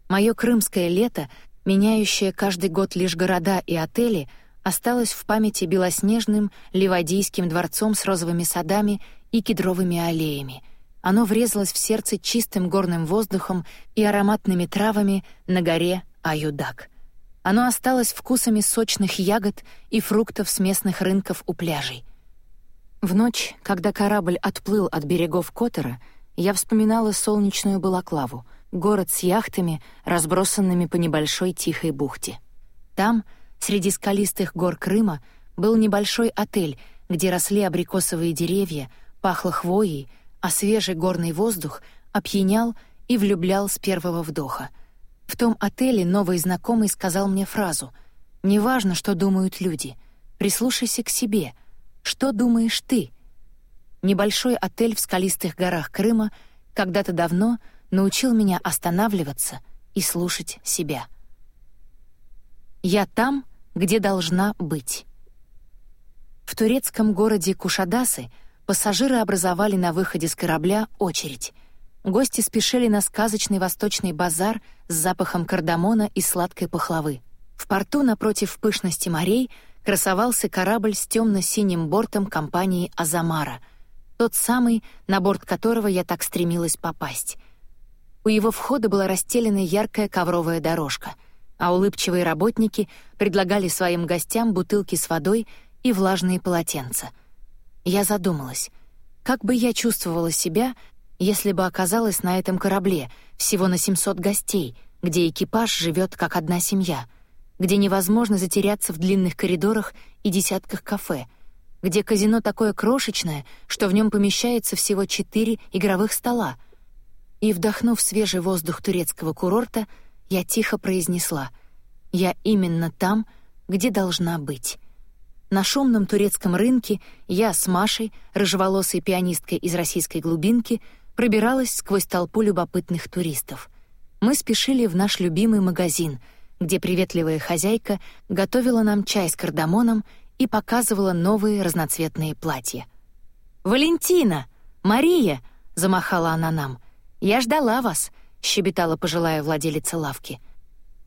Speaker 1: Мое крымское лето, меняющее каждый год лишь города и отели, осталось в памяти белоснежным ливадийским дворцом с розовыми садами и кедровыми аллеями. Оно врезалось в сердце чистым горным воздухом и ароматными травами на горе аюдак. Оно осталось вкусами сочных ягод и фруктов с местных рынков у пляжей. В ночь, когда корабль отплыл от берегов Котора, я вспоминала солнечную Балаклаву, город с яхтами, разбросанными по небольшой тихой бухте. Там, среди скалистых гор Крыма, был небольшой отель, где росли абрикосовые деревья, пахло хвоей, а свежий горный воздух опьянял и влюблял с первого вдоха — в том отеле новый знакомый сказал мне фразу «Неважно, что думают люди, прислушайся к себе. Что думаешь ты?» Небольшой отель в скалистых горах Крыма когда-то давно научил меня останавливаться и слушать себя. Я там, где должна быть. В турецком городе Кушадасы пассажиры образовали на выходе с корабля очередь — Гости спешили на сказочный восточный базар с запахом кардамона и сладкой пахлавы. В порту напротив пышности морей красовался корабль с темно-синим бортом компании «Азамара», тот самый, на борт которого я так стремилась попасть. У его входа была расстелена яркая ковровая дорожка, а улыбчивые работники предлагали своим гостям бутылки с водой и влажные полотенца. Я задумалась, как бы я чувствовала себя, если бы оказалась на этом корабле, всего на 700 гостей, где экипаж живет как одна семья, где невозможно затеряться в длинных коридорах и десятках кафе — где казино такое крошечное, что в нем помещается всего четыре игровых стола. И, вдохнув свежий воздух турецкого курорта, я тихо произнесла «Я именно там, где должна быть». На шумном турецком рынке я с Машей, рыжеволосой пианисткой из российской глубинки, пробиралась сквозь толпу любопытных туристов. Мы спешили в наш любимый магазин, где приветливая хозяйка готовила нам чай с кардамоном и показывала новые разноцветные платья. «Валентина! Мария!» — замахала она нам. «Я ждала вас!» — щебетала пожилая владелица лавки.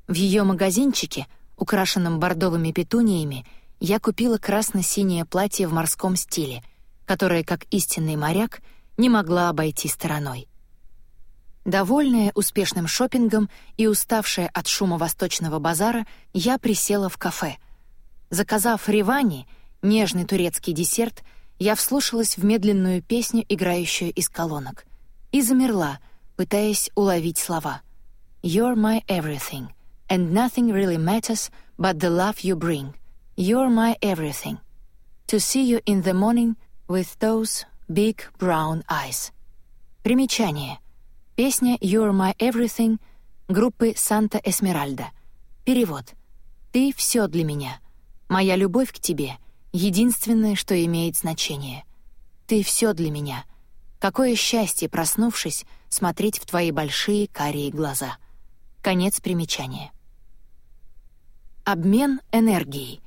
Speaker 1: В ее магазинчике, украшенном бордовыми петуниями, я купила красно-синее платье в морском стиле, которое, как истинный моряк, не могла обойти стороной. Довольная успешным шопингом и уставшая от шума восточного базара, я присела в кафе — Заказав ривани, нежный турецкий десерт, я вслушалась в медленную песню, играющую из колонок, и замерла, пытаясь уловить слова. «You're my everything, and nothing really matters but the love you bring. You're my everything. To see you in the morning with those big brown eyes». Примечание. Песня «You're my everything» группы «Санта Эсмеральда». Перевод. «Ты все для меня». Моя любовь к тебе — единственное, что имеет значение. Ты все для меня. Какое счастье, проснувшись, смотреть в твои большие карие глаза. Конец примечания. Обмен энергией.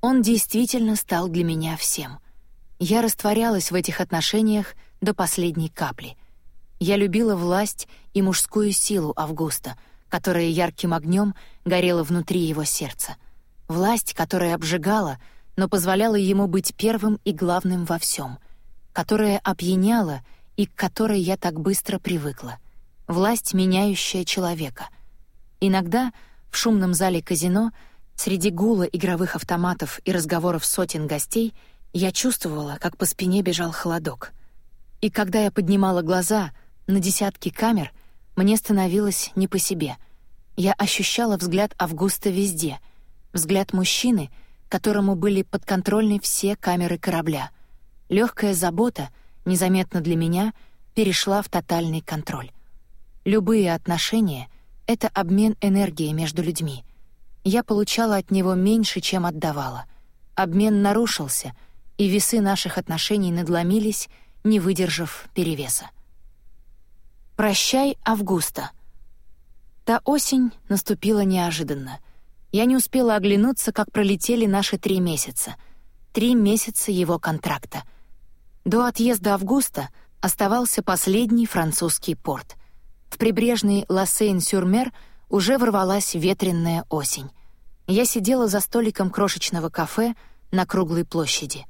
Speaker 1: Он действительно стал для меня всем. Я растворялась в этих отношениях до последней капли. Я любила власть и мужскую силу Августа, которая ярким огнем горела внутри его сердца — Власть, которая обжигала, но позволяла ему быть первым и главным во всем, которая опьяняла и к которой я так быстро привыкла. Власть, меняющая человека. Иногда в шумном зале казино, среди гула игровых автоматов и разговоров сотен гостей, я чувствовала, как по спине бежал холодок. И когда я поднимала глаза на десятки камер, мне становилось не по себе. Я ощущала взгляд Августа везде — Взгляд мужчины, которому были подконтрольны все камеры корабля. Легкая забота, незаметно для меня, перешла в тотальный контроль. Любые отношения — это обмен энергией между людьми. Я получала от него меньше, чем отдавала. Обмен нарушился, и весы наших отношений надломились, не выдержав перевеса. «Прощай, Августа». Та осень наступила неожиданно — я не успела оглянуться, как пролетели наши три месяца. Три месяца его контракта. До отъезда Августа оставался последний французский порт. В прибрежный Ла-Сейн-сюр-Мер уже ворвалась ветренная осень. Я сидела за столиком крошечного кафе на круглой площади.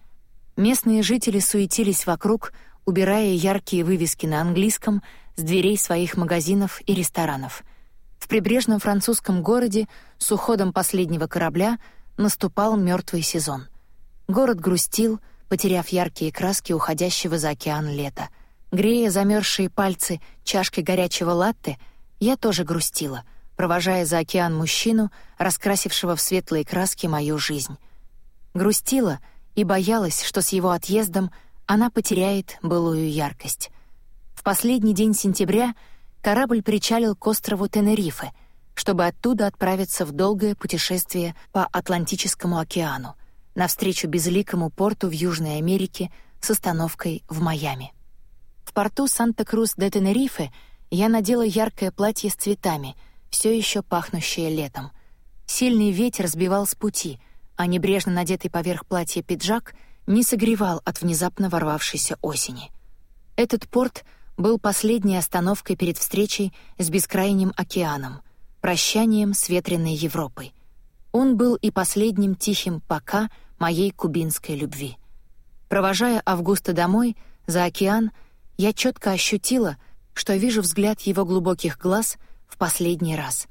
Speaker 1: Местные жители суетились вокруг, убирая яркие вывески на английском с дверей своих магазинов и ресторанов — в прибрежном французском городе с уходом последнего корабля наступал мертвый сезон. Город грустил, потеряв яркие краски уходящего за океан лета. Грея замерзшие пальцы чашкой горячего латте, я тоже грустила, провожая за океан мужчину, раскрасившего в светлые краски мою жизнь. Грустила и боялась, что с его отъездом она потеряет былую яркость. В последний день сентября — корабль причалил к острову Тенерифе, чтобы оттуда отправиться в долгое путешествие по Атлантическому океану, навстречу безликому порту в Южной Америке с остановкой в Майами. В порту Санта-Крус-де-Тенерифе я надела яркое платье с цветами, все еще пахнущее летом. Сильный ветер сбивал с пути, а небрежно надетый поверх платья пиджак не согревал от внезапно ворвавшейся осени. Этот порт — был последней остановкой перед встречей с бескрайним океаном, прощанием с ветреной Европой. Он был и последним тихим «пока» моей кубинской любви. Провожая Августа домой, за океан, я четко ощутила, что вижу взгляд его глубоких глаз в последний раз.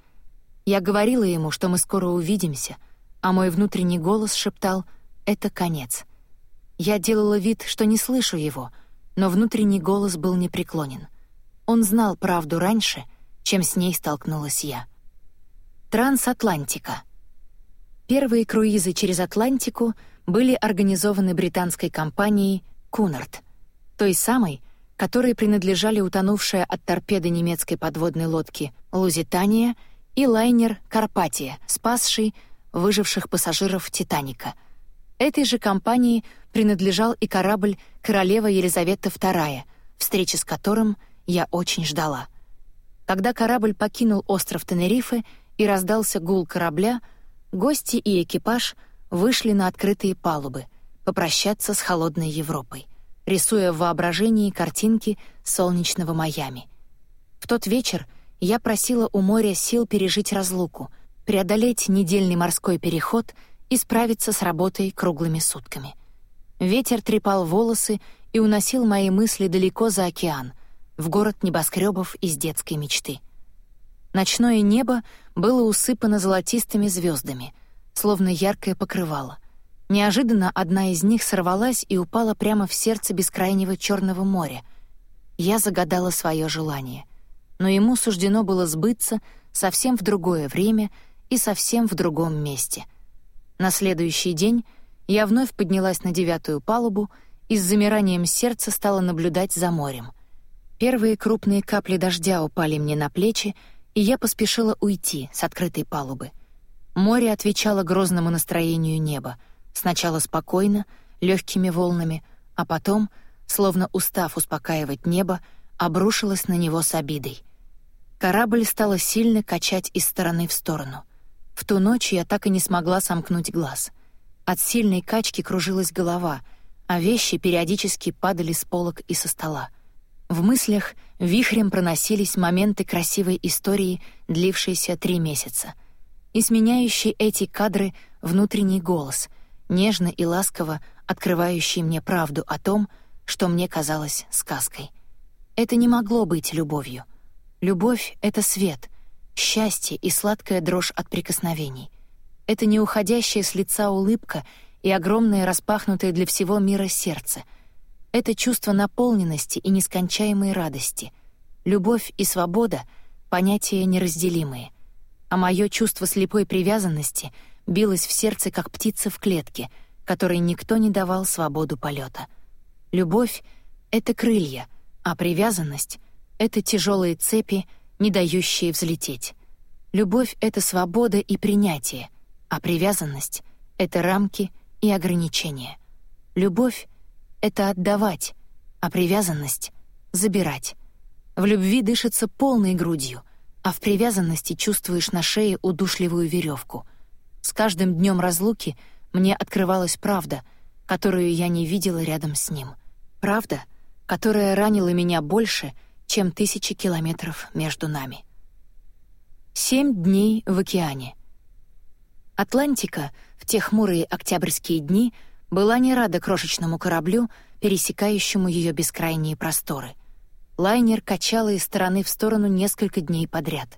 Speaker 1: Я говорила ему, что мы скоро увидимся, а мой внутренний голос шептал «это конец». Я делала вид, что не слышу его, но внутренний голос был непреклонен. Он знал правду раньше, чем с ней столкнулась я. Трансатлантика. Первые круизы через Атлантику были организованы британской компанией «Кунард», той самой, которой принадлежали утонувшая от торпеды немецкой подводной лодки «Лузитания» и лайнер «Карпатия», спасший выживших пассажиров «Титаника». Этой же компании принадлежал и корабль «Королева Елизавета II», встречи с которым я очень ждала. Когда корабль покинул остров Тенерифе и раздался гул корабля, гости и экипаж вышли на открытые палубы попрощаться с холодной Европой, рисуя в воображении картинки солнечного Майами. В тот вечер я просила у моря сил пережить разлуку, преодолеть недельный морской переход и справиться с работой круглыми сутками. Ветер трепал волосы и уносил мои мысли далеко за океан, в город небоскребов из детской мечты. Ночное небо было усыпано золотистыми звездами, словно яркое покрывало. Неожиданно одна из них сорвалась и упала прямо в сердце бескрайнего Черного моря. Я загадала свое желание, но ему суждено было сбыться совсем в другое время и совсем в другом месте. На следующий день я вновь поднялась на девятую палубу и с замиранием сердца стала наблюдать за морем. Первые крупные капли дождя упали мне на плечи, и я поспешила уйти с открытой палубы. Море отвечало грозному настроению неба, сначала спокойно, легкими волнами, а потом, словно устав успокаивать небо, обрушилось на него с обидой. Корабль стало сильно качать из стороны в сторону. В ту ночь я так и не смогла сомкнуть глаз — от сильной качки кружилась голова, а вещи периодически падали с полок и со стола. В мыслях вихрем проносились моменты красивой истории, длившейся три месяца. И сменяющий эти кадры внутренний голос, нежно и ласково открывающий мне правду о том, что мне казалось сказкой. Это не могло быть любовью. Любовь — это свет, счастье и сладкая дрожь от прикосновений — это не уходящая с лица улыбка и огромное распахнутое для всего мира сердце. Это чувство наполненности и нескончаемой радости. Любовь и свобода — понятия неразделимые. А мое чувство слепой привязанности билось в сердце, как птица в клетке, которой никто не давал свободу полета. Любовь — это крылья, а привязанность — это тяжелые цепи, не дающие взлететь. Любовь — это свобода и принятие — а привязанность — это рамки и ограничения. Любовь — это отдавать, а привязанность — забирать. В любви дышится полной грудью, а в привязанности чувствуешь на шее удушливую веревку. С каждым днем разлуки мне открывалась правда, которую я не видела рядом с ним. Правда, которая ранила меня больше, чем тысячи километров между нами. Семь дней в океане. Атлантика в те хмурые октябрьские дни была не рада крошечному кораблю, пересекающему ее бескрайние просторы. Лайнер качало из стороны в сторону несколько дней подряд.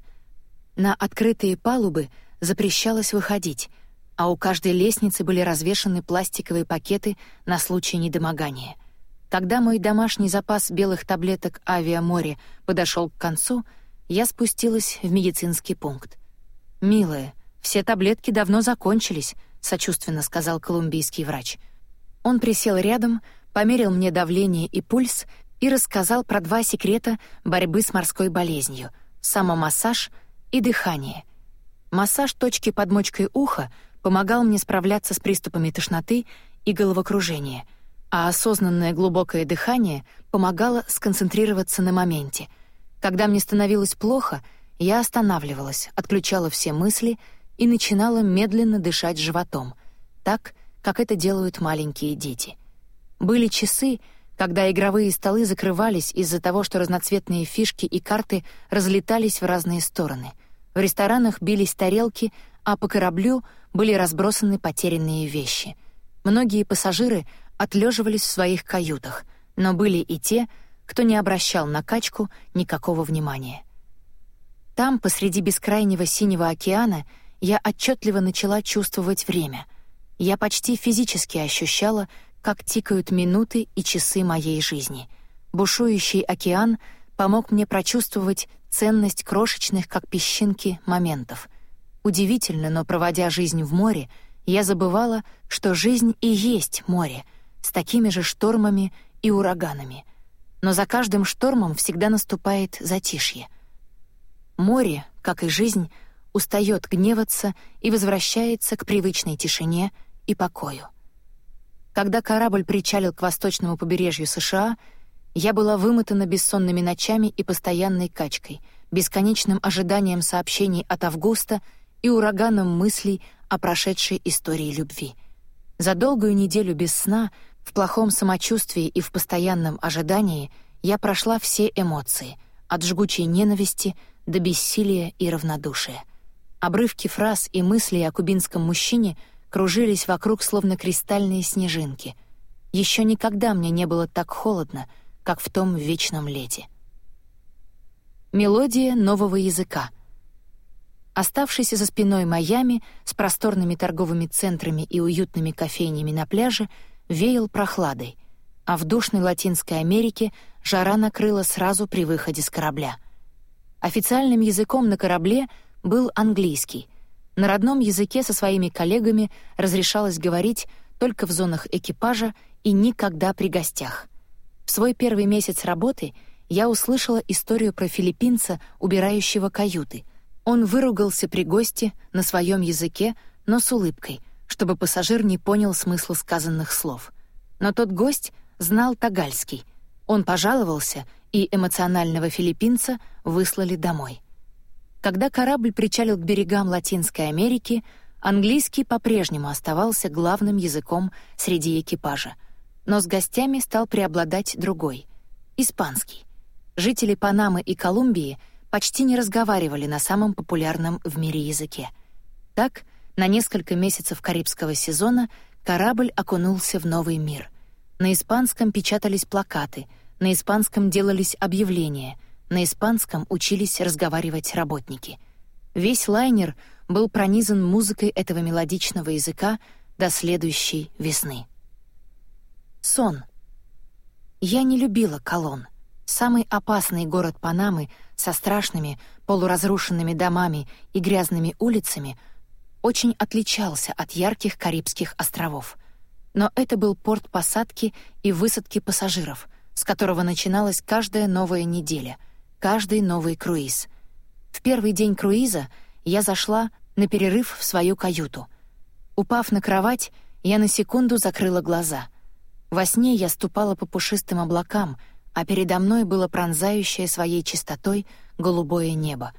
Speaker 1: На открытые палубы запрещалось выходить, а у каждой лестницы были развешаны пластиковые пакеты на случай недомогания. Когда мой домашний запас белых таблеток «Авиаморе» подошел к концу, я спустилась в медицинский пункт. «Милая, «Все таблетки давно закончились», — сочувственно сказал колумбийский врач. Он присел рядом, померил мне давление и пульс и рассказал про два секрета борьбы с морской болезнью — самомассаж и дыхание. Массаж точки под мочкой уха помогал мне справляться с приступами тошноты и головокружения, а осознанное глубокое дыхание помогало сконцентрироваться на моменте. Когда мне становилось плохо, я останавливалась, отключала все мысли — и начинала медленно дышать животом, так, как это делают маленькие дети. Были часы, когда игровые столы закрывались из-за того, что разноцветные фишки и карты разлетались в разные стороны. В ресторанах бились тарелки, а по кораблю были разбросаны потерянные вещи. Многие пассажиры отлеживались в своих каютах, но были и те, кто не обращал на качку никакого внимания. Там, посреди бескрайнего синего океана, я отчетливо начала чувствовать время. Я почти физически ощущала, как тикают минуты и часы моей жизни. Бушующий океан помог мне прочувствовать ценность крошечных, как песчинки, моментов. Удивительно, но проводя жизнь в море, я забывала, что жизнь и есть море, с такими же штормами и ураганами. Но за каждым штормом всегда наступает затишье. Море, как и жизнь, устает гневаться и возвращается к привычной тишине и покою. Когда корабль причалил к восточному побережью США, я была вымотана бессонными ночами и постоянной качкой, бесконечным ожиданием сообщений от Августа и ураганом мыслей о прошедшей истории любви. За долгую неделю без сна, в плохом самочувствии и в постоянном ожидании я прошла все эмоции, от жгучей ненависти до бессилия и равнодушия. Обрывки фраз и мыслей о кубинском мужчине — кружились вокруг словно кристальные снежинки. Еще никогда мне не было так холодно, как в том вечном лете. Мелодия нового языка. Оставшийся за спиной Майами с просторными торговыми центрами и уютными кофейнями на пляже веял прохладой, а в душной Латинской Америке жара накрыла сразу при выходе с корабля. Официальным языком на корабле был английский, на родном языке со своими коллегами разрешалось говорить только в зонах экипажа и никогда при гостях. В свой первый месяц работы я услышала историю про филиппинца, убирающего каюты. Он выругался при госте на своем языке, но с улыбкой, чтобы пассажир не понял смысла сказанных слов. Но тот гость знал тагальский. Он пожаловался, и эмоционального филиппинца выслали домой. Когда корабль причалил к берегам Латинской Америки, английский по-прежнему оставался главным языком среди экипажа, но с гостями стал преобладать другой — испанский. Жители Панамы и Колумбии почти не разговаривали на самом популярном в мире языке. Так, на несколько месяцев карибского сезона корабль окунулся в новый мир. На испанском печатались плакаты, на испанском делались объявления — на испанском учились разговаривать работники. Весь лайнер был пронизан музыкой этого мелодичного языка до следующей весны. Сон. Я не любила Колон, самый опасный город Панамы со страшными полуразрушенными домами и грязными улицами, очень отличался от ярких Карибских островов. Но это был порт посадки и высадки пассажиров, с которого начиналась каждая новая неделя — каждый новый круиз. В первый день круиза я зашла на перерыв в свою каюту. Упав на кровать, я на секунду закрыла глаза. Во сне я ступала по пушистым облакам, а передо мной было пронзающее своей чистотой голубое небо.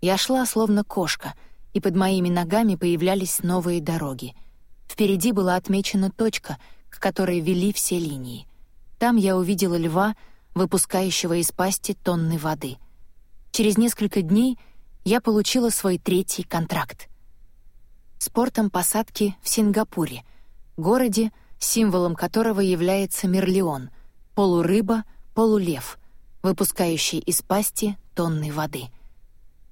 Speaker 1: Я шла словно кошка, и под моими ногами появлялись новые дороги. Впереди была отмечена точка, к которой вели все линии. Там я увидела льва — выпускающего из пасти тонны воды. Через несколько дней я получила свой третий контракт. С портом посадки в Сингапуре, городе, символом которого является мерлион, полурыба, полулев, выпускающий из пасти тонны воды.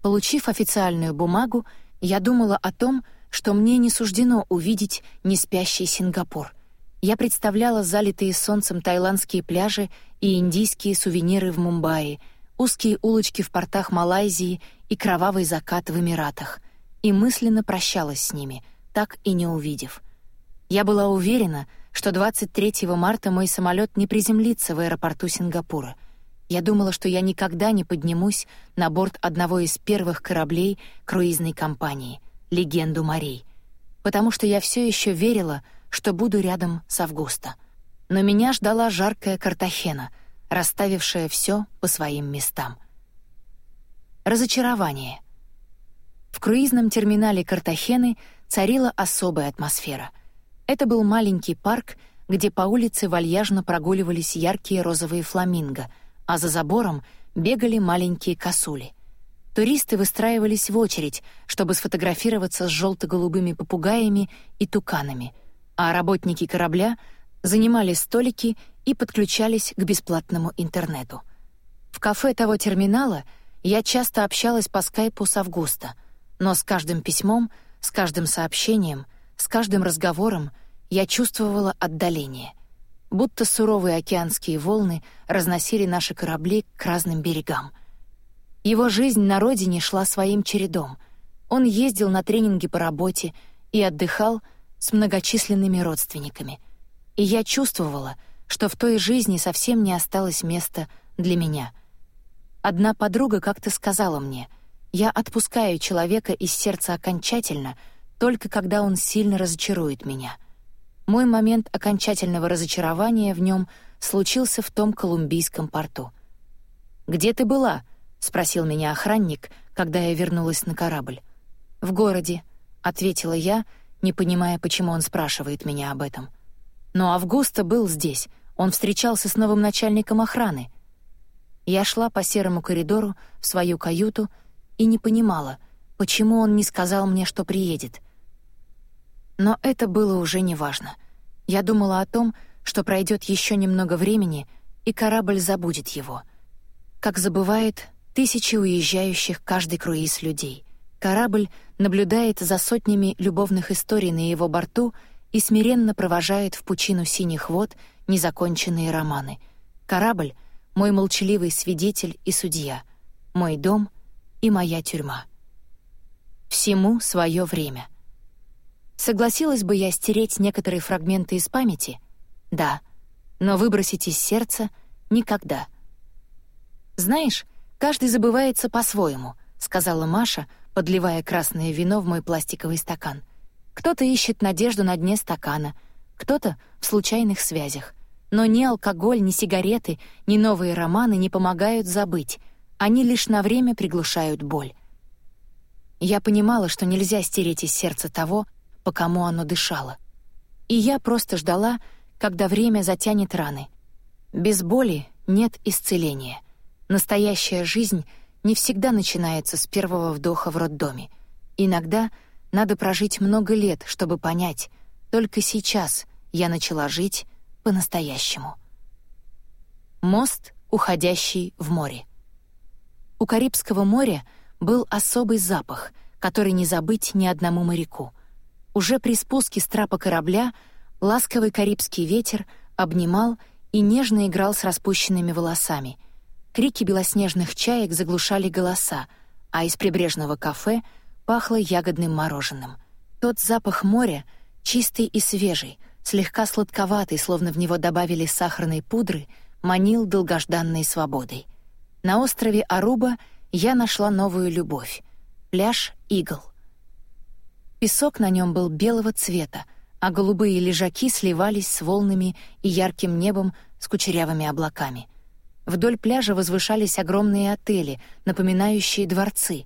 Speaker 1: Получив официальную бумагу, я думала о том, что мне не суждено увидеть неспящий Сингапур — я представляла залитые солнцем таиландские пляжи и индийские сувениры в Мумбаи, узкие улочки в портах Малайзии и кровавый закат в Эмиратах, и мысленно прощалась с ними, так и не увидев. Я была уверена, что 23 марта мой самолет не приземлится в аэропорту Сингапура. Я думала, что я никогда не поднимусь на борт одного из первых кораблей круизной компании «Легенду морей», потому что я все еще верила, что буду рядом с Августа. Но меня ждала жаркая Картахена, расставившая все по своим местам. Разочарование. В круизном терминале Картахены царила особая атмосфера. Это был маленький парк, где по улице вальяжно прогуливались яркие розовые фламинго, а за забором бегали маленькие косули. туристы выстраивались в очередь, чтобы сфотографироваться с желто-голубыми попугаями и туканами, а работники корабля занимали столики и подключались к бесплатному интернету. В кафе того терминала я часто общалась по скайпу с Августа, но с каждым письмом, с каждым сообщением, с каждым разговором я чувствовала отдаление, будто суровые океанские волны разносили наши корабли к разным берегам. Его жизнь на родине шла своим чередом. Он ездил на тренинги по работе и отдыхал с многочисленными родственниками. И я чувствовала, что в той жизни совсем не осталось места для меня. Одна подруга как-то сказала мне, «Я отпускаю человека из сердца окончательно, только когда он сильно разочарует меня». Мой момент окончательного разочарования в нем случился в том колумбийском порту. «Где ты была?» — спросил меня охранник, когда я вернулась на корабль. «В городе», — ответила я, не понимая, почему он спрашивает меня об этом. Но Августа был здесь, он встречался с новым начальником охраны. Я шла по серому коридору в свою каюту и не понимала, почему он не сказал мне, что приедет. Но это было уже неважно. Я думала о том, что пройдет еще немного времени, и корабль забудет его. Как забывает тысячи уезжающих каждый круиз людей. Корабль наблюдает за сотнями любовных историй на его борту и смиренно провожает в пучину синих вод — незаконченные романы. Корабль — мой молчаливый свидетель и судья, мой дом и моя тюрьма. Всему свое время. Согласилась бы я стереть некоторые фрагменты из памяти? Да. Но выбросить из сердца — никогда. «Знаешь, каждый забывается по-своему», — сказала Маша, подливая красное вино в мой пластиковый стакан. «Кто-то ищет надежду на дне стакана — кто-то в случайных связях. Но ни алкоголь, ни сигареты, ни новые романы не помогают забыть. Они лишь на время приглушают боль. Я понимала, что нельзя стереть из сердца того, по кому оно дышало. И я просто ждала, когда время затянет раны. Без боли нет исцеления. Настоящая жизнь не всегда начинается с первого вдоха в роддоме. Иногда надо прожить много лет, чтобы понять, только сейчас я начала жить по-настоящему. Мост, уходящий в море. У Карибского моря был особый запах, который не забыть ни одному моряку. Уже при спуске с трапа корабля ласковый карибский ветер обнимал и нежно играл с распущенными волосами. Крики белоснежных чаек заглушали голоса, а из прибрежного кафе пахло ягодным мороженым. Тот запах моря, чистый и свежий — слегка сладковатый, словно в него добавили сахарной пудры, манил долгожданной свободой. На острове Аруба я нашла новую любовь — пляж Игл. Песок на нем был белого цвета, а голубые лежаки сливались с волнами и ярким небом с кучерявыми облаками. Вдоль пляжа возвышались огромные отели, напоминающие дворцы.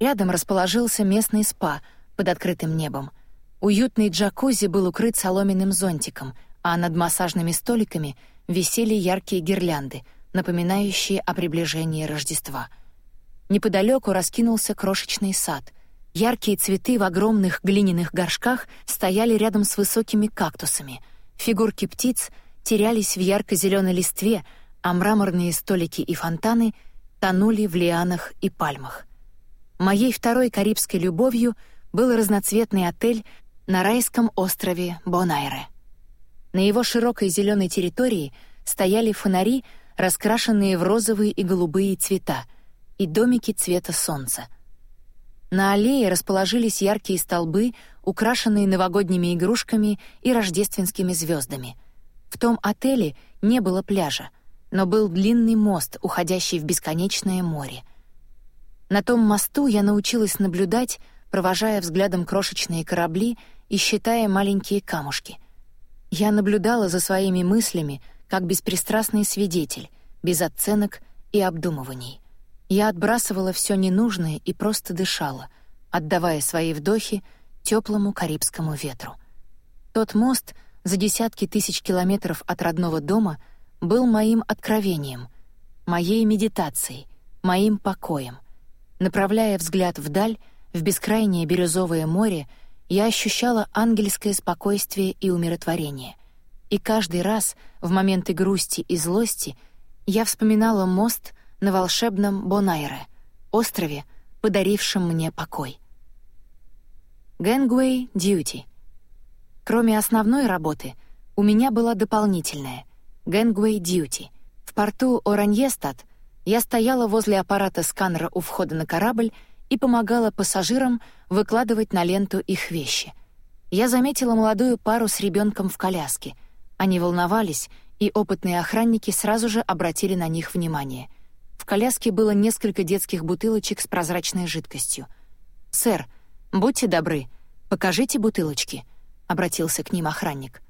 Speaker 1: Рядом расположился местный спа под открытым небом — Уютный джакузи был укрыт соломенным зонтиком, а над массажными столиками висели яркие гирлянды, напоминающие о приближении Рождества. Неподалеку раскинулся крошечный сад. Яркие цветы в огромных глиняных горшках стояли рядом с высокими кактусами. Фигурки птиц терялись в ярко-зеленой листве, а мраморные столики и фонтаны тонули в лианах и пальмах. Моей второй карибской любовью был разноцветный отель на райском острове Бонайре. На его широкой зеленой территории стояли фонари, раскрашенные в розовые и голубые цвета, и домики цвета солнца. На аллее расположились яркие столбы, украшенные новогодними игрушками и рождественскими звездами. В том отеле не было пляжа, но был длинный мост, уходящий в бесконечное море. На том мосту я научилась наблюдать, провожая взглядом крошечные корабли и считая маленькие камушки. Я наблюдала за своими мыслями, как беспристрастный свидетель, без оценок и обдумываний. Я отбрасывала все ненужное и просто дышала, отдавая свои вдохи теплому карибскому ветру. Тот мост за десятки тысяч километров от родного дома был моим откровением, моей медитацией, моим покоем. Направляя взгляд вдаль, в бескрайнее бирюзовое море, я ощущала ангельское спокойствие и умиротворение. И каждый раз, в моменты грусти и злости, я вспоминала мост на волшебном Бонайре, острове, подарившем мне покой. Гэнгвей Дьюти. Кроме основной работы, у меня была дополнительная — Гэнгвей Дьюти. В порту Ораньестад я стояла возле аппарата сканера у входа на корабль и помогала пассажирам выкладывать на ленту их вещи. Я заметила молодую пару с ребенком в коляске. Они волновались, и опытные охранники сразу же обратили на них внимание. В коляске было несколько детских бутылочек с прозрачной жидкостью. «Сэр, будьте добры, покажите бутылочки», — обратился к ним охранник.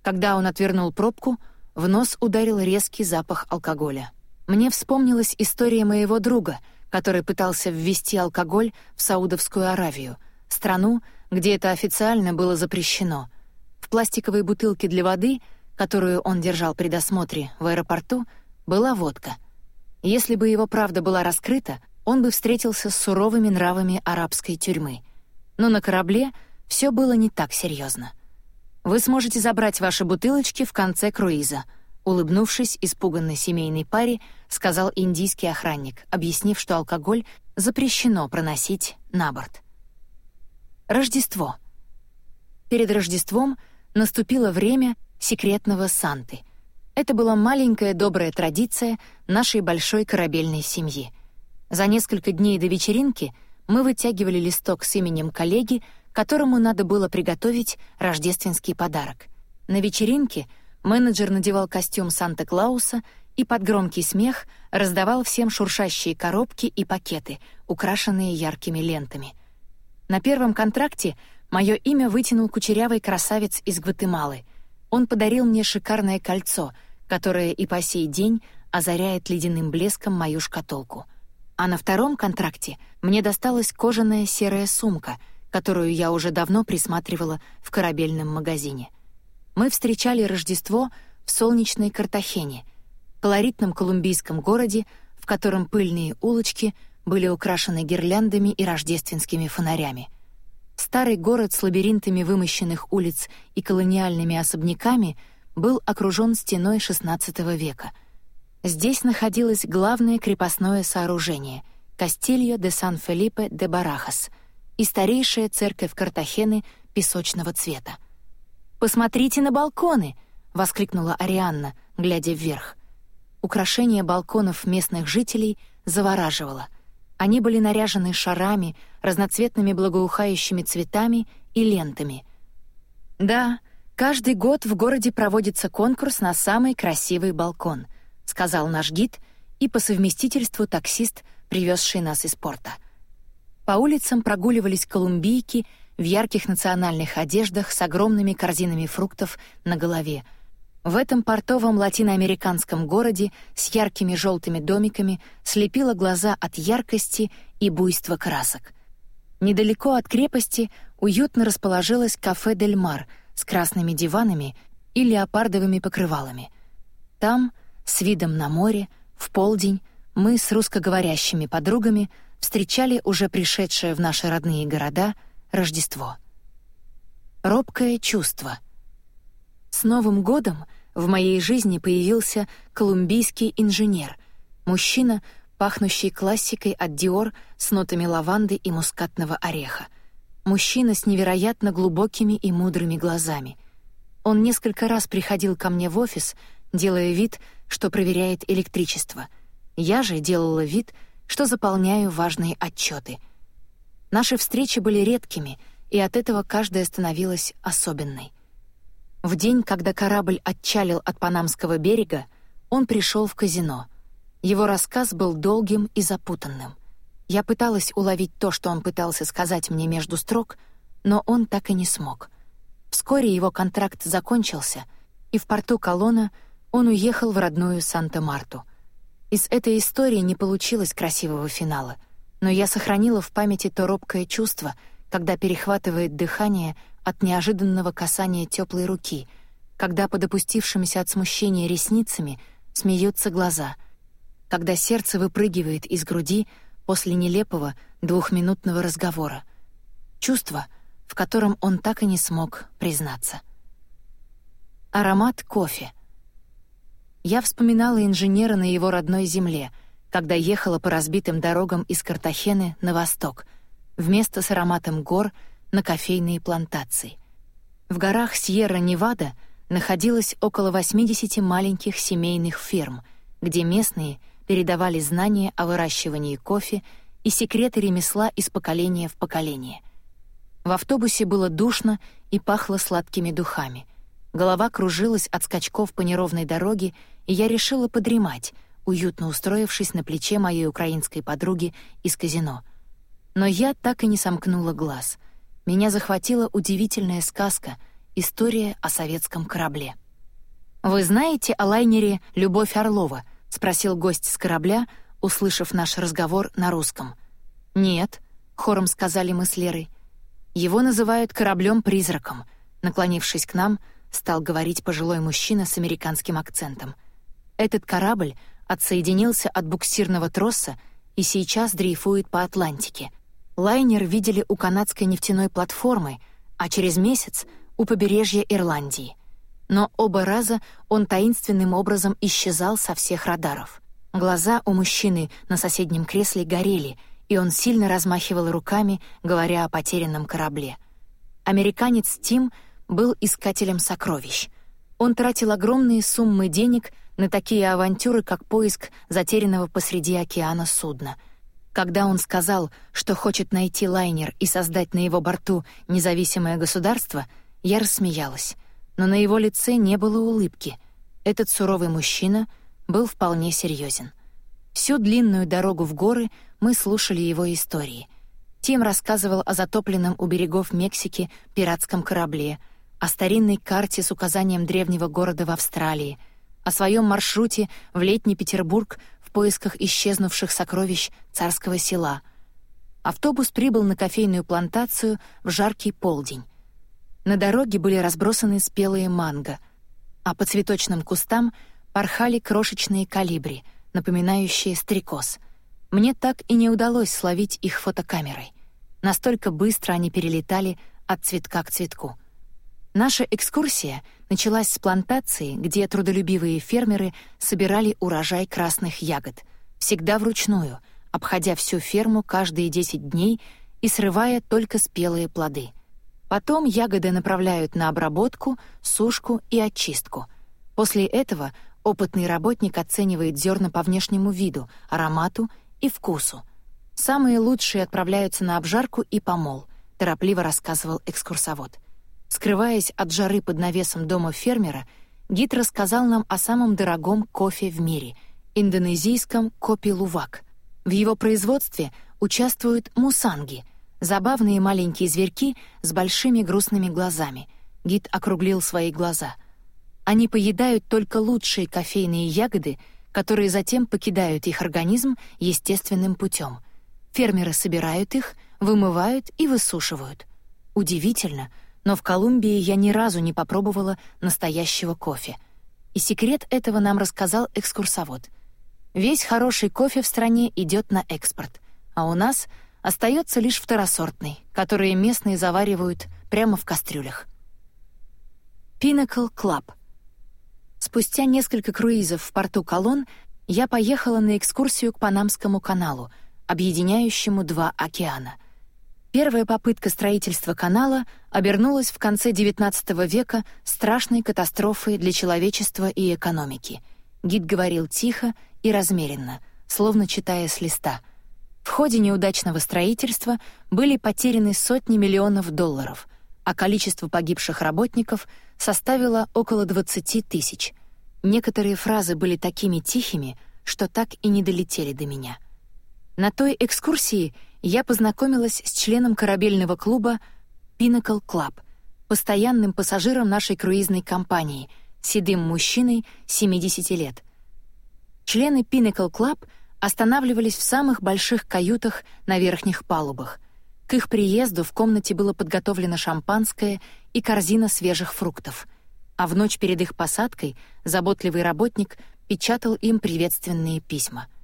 Speaker 1: Когда он отвернул пробку, в нос ударил резкий запах алкоголя. Мне вспомнилась история моего друга — который пытался ввести алкоголь в Саудовскую Аравию, страну, где это официально было запрещено. В пластиковой бутылке для воды, которую он держал при досмотре в аэропорту, была водка. Если бы его правда была раскрыта, он бы встретился с суровыми нравами арабской тюрьмы. Но на корабле все было не так серьезно. Вы сможете забрать ваши бутылочки в конце круиза — Улыбнувшись испуганной семейной паре, сказал индийский охранник, объяснив, что алкоголь запрещено проносить на борт. Рождество. Перед Рождеством наступило время секретного Санты. Это была маленькая добрая традиция нашей большой корабельной семьи. За несколько дней до вечеринки мы вытягивали листок с именем коллеги, которому надо было приготовить рождественский подарок. На вечеринке — Менеджер надевал костюм Санта-Клауса и под громкий смех раздавал всем шуршащие коробки и пакеты, украшенные яркими лентами. На первом контракте мое имя вытянул кучерявый красавец из Гватемалы. Он подарил мне шикарное кольцо, которое и по сей день озаряет ледяным блеском мою шкатулку. А на втором контракте мне досталась кожаная серая сумка, которую я уже давно присматривала в корабельном магазине — мы встречали Рождество в солнечной Картахене, колоритном колумбийском городе, в котором пыльные улочки были украшены гирляндами и рождественскими фонарями. Старый город с лабиринтами вымощенных улиц и колониальными особняками был окружен стеной XVI века. Здесь находилось главное крепостное сооружение — Кастильо де Сан-Фелипе де Барахас и старейшая церковь Картахены песочного цвета. «Посмотрите на балконы!» — воскликнула Арианна, глядя вверх. Украшение балконов местных жителей завораживало. Они были наряжены шарами, разноцветными благоухающими цветами и лентами. «Да, каждый год в городе проводится конкурс на самый красивый балкон», — сказал наш гид и по совместительству таксист, привезший нас из порта. По улицам прогуливались колумбийки — в ярких национальных одеждах с огромными корзинами фруктов на голове. В этом портовом латиноамериканском городе с яркими желтыми домиками слепило глаза от яркости и буйства красок. Недалеко от крепости уютно расположилось кафе «Дель Мар» с красными диванами и леопардовыми покрывалами. Там, с видом на море, в полдень, мы с русскоговорящими подругами встречали уже пришедшие в наши родные города — Рождество. Робкое чувство. С Новым годом в моей жизни появился колумбийский инженер, мужчина, пахнущий классикой от Dior с нотами лаванды и мускатного ореха. Мужчина с невероятно глубокими и мудрыми глазами. Он несколько раз приходил ко мне в офис, делая вид, что проверяет электричество. Я же делала вид, что заполняю важные отчеты — Наши встречи были редкими, и от этого каждая становилась особенной. В день, когда корабль отчалил от Панамского берега, он пришел в казино. Его рассказ был долгим и запутанным. Я пыталась уловить то, что он пытался сказать мне между строк, но он так и не смог. Вскоре его контракт закончился, и в порту Колона он уехал в родную Санта-Марту. Из этой истории не получилось красивого финала — но я сохранила в памяти то робкое чувство, когда перехватывает дыхание от неожиданного касания теплой руки, когда под опустившимися от смущения ресницами смеются глаза, когда сердце выпрыгивает из груди, после нелепого двухминутного разговора. Чувство, в котором он так и не смог признаться. Аромат кофе. Я вспоминала инженера на его родной земле, когда ехала по разбитым дорогам из Картахены на восток, вместо с ароматом гор на кофейные плантации. В горах Сьерра-Невада находилось около 80 маленьких семейных ферм, где местные передавали знания о выращивании кофе и секреты ремесла из поколения в поколение. В автобусе было душно и пахло сладкими духами — Голова кружилась от скачков по неровной дороге, и я решила подремать, уютно устроившись на плече моей украинской подруги из казино. Но я так и не сомкнула глаз. Меня захватила удивительная сказка — история о советском корабле. «Вы знаете о лайнере «Любовь Орлова»?» — спросил гость с корабля, услышав наш разговор на русском. «Нет», — хором сказали мы с Лерой. «Его называют кораблем-призраком», — наклонившись к нам — стал говорить пожилой мужчина с американским акцентом. Этот корабль отсоединился от буксирного троса и сейчас дрейфует по Атлантике. Лайнер видели у канадской нефтяной платформы, а через месяц — у побережья Ирландии. Но оба раза он таинственным образом исчезал со всех радаров. Глаза у мужчины на соседнем кресле горели, и он сильно размахивал руками, говоря о потерянном корабле. Американец Тим — был искателем сокровищ. Он тратил огромные суммы денег на такие авантюры, как поиск затерянного посреди океана судна. Когда он сказал, что хочет найти лайнер и создать на его борту независимое государство, я рассмеялась. Но на его лице не было улыбки. Этот суровый мужчина был вполне серьезен. Всю длинную дорогу в горы мы слушали его истории. Тим рассказывал о затопленном у берегов Мексики пиратском корабле — о старинной карте с указанием древнего города в Австралии, о своем маршруте в летний Петербург в поисках исчезнувших сокровищ царского села. Автобус прибыл на кофейную плантацию в жаркий полдень. На дороге были разбросаны спелые манго, а по цветочным кустам порхали крошечные калибри, напоминающие стрекоз. Мне так и не удалось словить их фотокамерой. Настолько быстро они перелетали от цветка к цветку — Наша экскурсия началась с плантации, где трудолюбивые фермеры собирали урожай красных ягод, всегда вручную, обходя всю ферму каждые 10 дней и срывая только спелые плоды. Потом ягоды направляют на обработку, сушку и очистку. После этого опытный работник оценивает зерна по внешнему виду, аромату и вкусу. Самые лучшие отправляются на обжарку и помол, торопливо рассказывал экскурсовод. Скрываясь от жары под навесом дома фермера, гид рассказал нам о самом дорогом кофе в мире — индонезийском копи лувак. В его производстве участвуют мусанги — забавные маленькие зверьки с большими грустными глазами. Гид округлил свои глаза. Они поедают только лучшие кофейные ягоды, которые затем покидают их организм естественным путем. Фермеры собирают их, вымывают и высушивают. Удивительно — но в Колумбии я ни разу не попробовала настоящего кофе. И секрет этого нам рассказал экскурсовод. Весь хороший кофе в стране идет на экспорт, а у нас остается лишь второсортный, который местные заваривают прямо в кастрюлях. Pinnacle Club. Спустя несколько круизов в порту Колон я поехала на экскурсию к Панамскому каналу, объединяющему два океана — Первая попытка строительства канала обернулась в конце XIX века страшной катастрофой для человечества и экономики. Гид говорил тихо и размеренно, словно читая с листа. В ходе неудачного строительства были потеряны сотни миллионов долларов, а количество погибших работников составило около 20 тысяч. Некоторые фразы были такими тихими, что так и не долетели до меня. На той экскурсии — я познакомилась с членом корабельного клуба Pinnacle Club, постоянным пассажиром нашей круизной компании, седым мужчиной 70 лет. Члены Pinnacle Club останавливались в самых больших каютах на верхних палубах. К их приезду в комнате было подготовлено шампанское и корзина свежих фруктов, а в ночь перед их посадкой заботливый работник печатал им приветственные письма —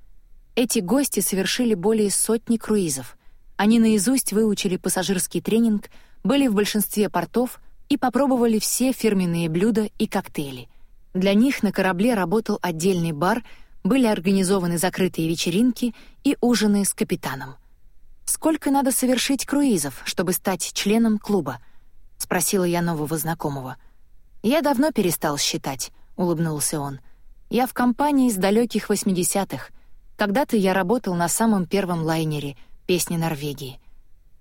Speaker 1: Эти гости совершили более сотни круизов. Они наизусть выучили пассажирский тренинг, были в большинстве портов и попробовали все фирменные блюда и коктейли. Для них на корабле работал отдельный бар, были организованы закрытые вечеринки и ужины с капитаном. «Сколько надо совершить круизов, чтобы стать членом клуба?» — спросила я нового знакомого. «Я давно перестал считать», — улыбнулся он. «Я в компании с далеких восьмидесятых. Когда-то я работал на самом первом лайнере «Песни Норвегии».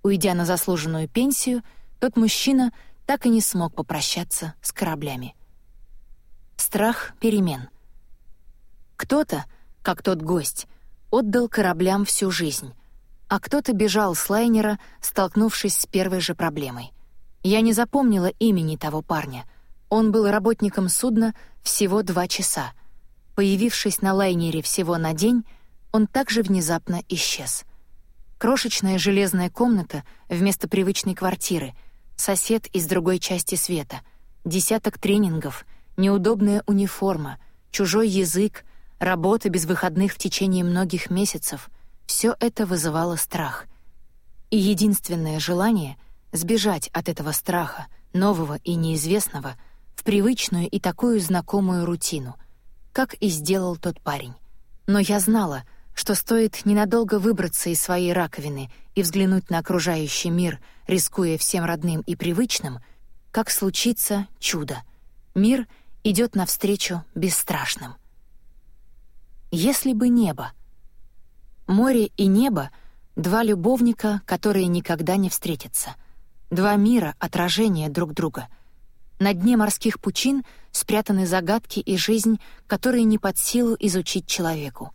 Speaker 1: Уйдя на заслуженную пенсию, тот мужчина так и не смог попрощаться с кораблями. Страх перемен. Кто-то, как тот гость, отдал кораблям всю жизнь, а кто-то бежал с лайнера, столкнувшись с первой же проблемой. Я не запомнила имени того парня. Он был работником судна всего два часа. Появившись на лайнере всего на день, он также внезапно исчез. Крошечная железная комната вместо привычной квартиры, сосед из другой части света, десяток тренингов, неудобная униформа, чужой язык, работа без выходных в течение многих месяцев — все это вызывало страх. И единственное желание — сбежать от этого страха, нового и неизвестного, в привычную и такую знакомую рутину, как и сделал тот парень. Но я знала, что стоит ненадолго выбраться из своей раковины и взглянуть на окружающий мир, рискуя всем родным и привычным, как случится чудо. Мир идет навстречу бесстрашным. Если бы небо — Море и небо — два любовника, которые никогда не встретятся. Два мира — отражения друг друга. На дне морских пучин спрятаны загадки и жизнь, которые не под силу изучить человеку.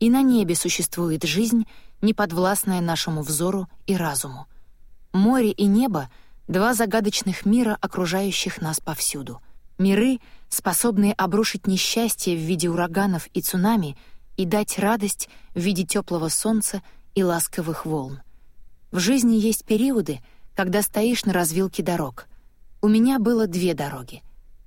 Speaker 1: И на небе существует жизнь, не подвластная нашему взору и разуму. Море и небо — два загадочных мира, окружающих нас повсюду. Миры, способные обрушить несчастье в виде ураганов и цунами — и дать радость в виде теплого солнца и ласковых волн. В жизни есть периоды, когда стоишь на развилке дорог. У меня было две дороги.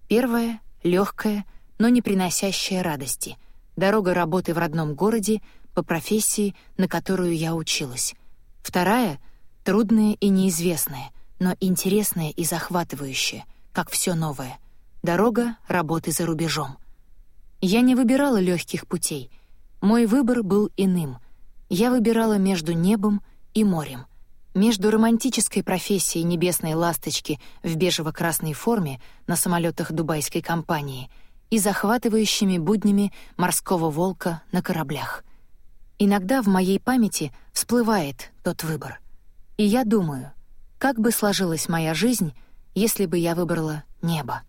Speaker 1: Первая — легкая, но не приносящая радости. Дорога работы в родном городе по профессии, на которую я училась. Вторая — трудная и неизвестная, но интересная и захватывающая, как все новое. Дорога работы за рубежом. Я не выбирала легких путей — мой выбор был иным. Я выбирала между небом и морем. Между романтической профессией небесной ласточки в бежево-красной форме на самолетах дубайской компании и захватывающими буднями морского волка на кораблях. Иногда в моей памяти всплывает тот выбор. И я думаю, как бы сложилась моя жизнь, если бы я выбрала небо.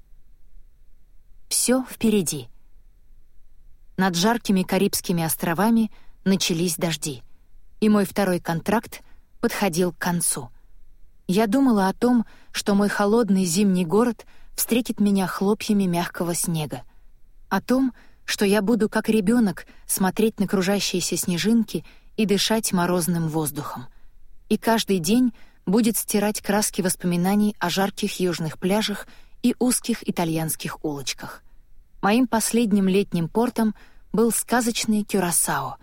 Speaker 1: Все впереди — над жаркими Карибскими островами начались дожди, и мой второй контракт подходил к концу. Я думала о том, что мой холодный зимний город встретит меня хлопьями мягкого снега, о том, что я буду как ребенок смотреть на кружащиеся снежинки и дышать морозным воздухом. И каждый день будет стирать краски воспоминаний о жарких южных пляжах и узких итальянских улочках. Моим последним летним портом был сказочный Кюрасао.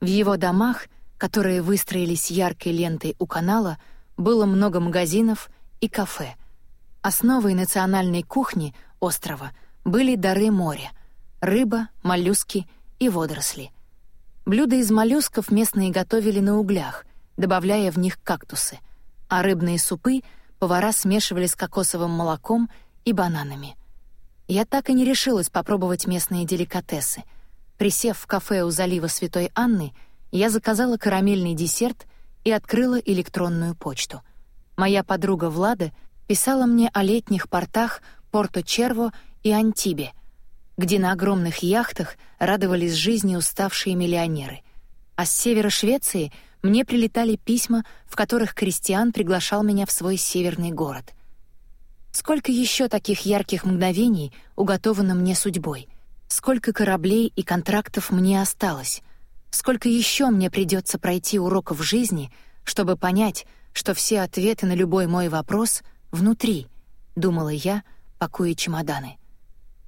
Speaker 1: В его домах, которые выстроились яркой лентой у канала, было много магазинов и кафе. Основой национальной кухни острова были дары моря — рыба, моллюски и водоросли. Блюда из моллюсков местные готовили на углях, добавляя в них кактусы, а рыбные супы повара смешивали с кокосовым молоком и бананами. Я так и не решилась попробовать местные деликатесы — Присев в кафе у залива Святой Анны, я заказала карамельный десерт и открыла электронную почту. Моя подруга Влада писала мне о летних портах Порто-Черво и Антибе, где на огромных яхтах радовались жизни уставшие миллионеры. А с севера Швеции мне прилетали письма, в которых Кристиан приглашал меня в свой северный город. Сколько еще таких ярких мгновений уготовано мне судьбой? Сколько кораблей и контрактов мне осталось? Сколько еще мне придется пройти уроков жизни, чтобы понять, что все ответы на любой мой вопрос внутри, думала я, пакуя чемоданы.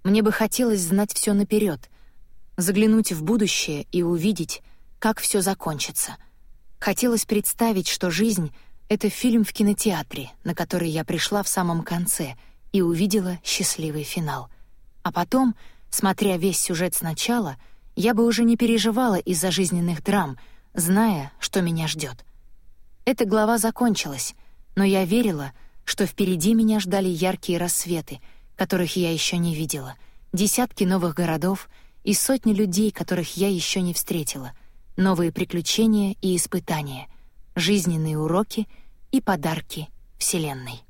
Speaker 1: Мне бы хотелось знать все наперед, заглянуть в будущее и увидеть, как все закончится. Хотелось представить, что жизнь — это фильм в кинотеатре, на который я пришла в самом конце и увидела счастливый финал. А потом, смотря весь сюжет сначала, я бы уже не переживала из-за жизненных драм, зная, что меня ждет. Эта глава закончилась, но я верила, что впереди меня ждали яркие рассветы, которых я еще не видела, десятки новых городов и сотни людей, которых я еще не встретила, новые приключения и испытания, жизненные уроки и подарки Вселенной.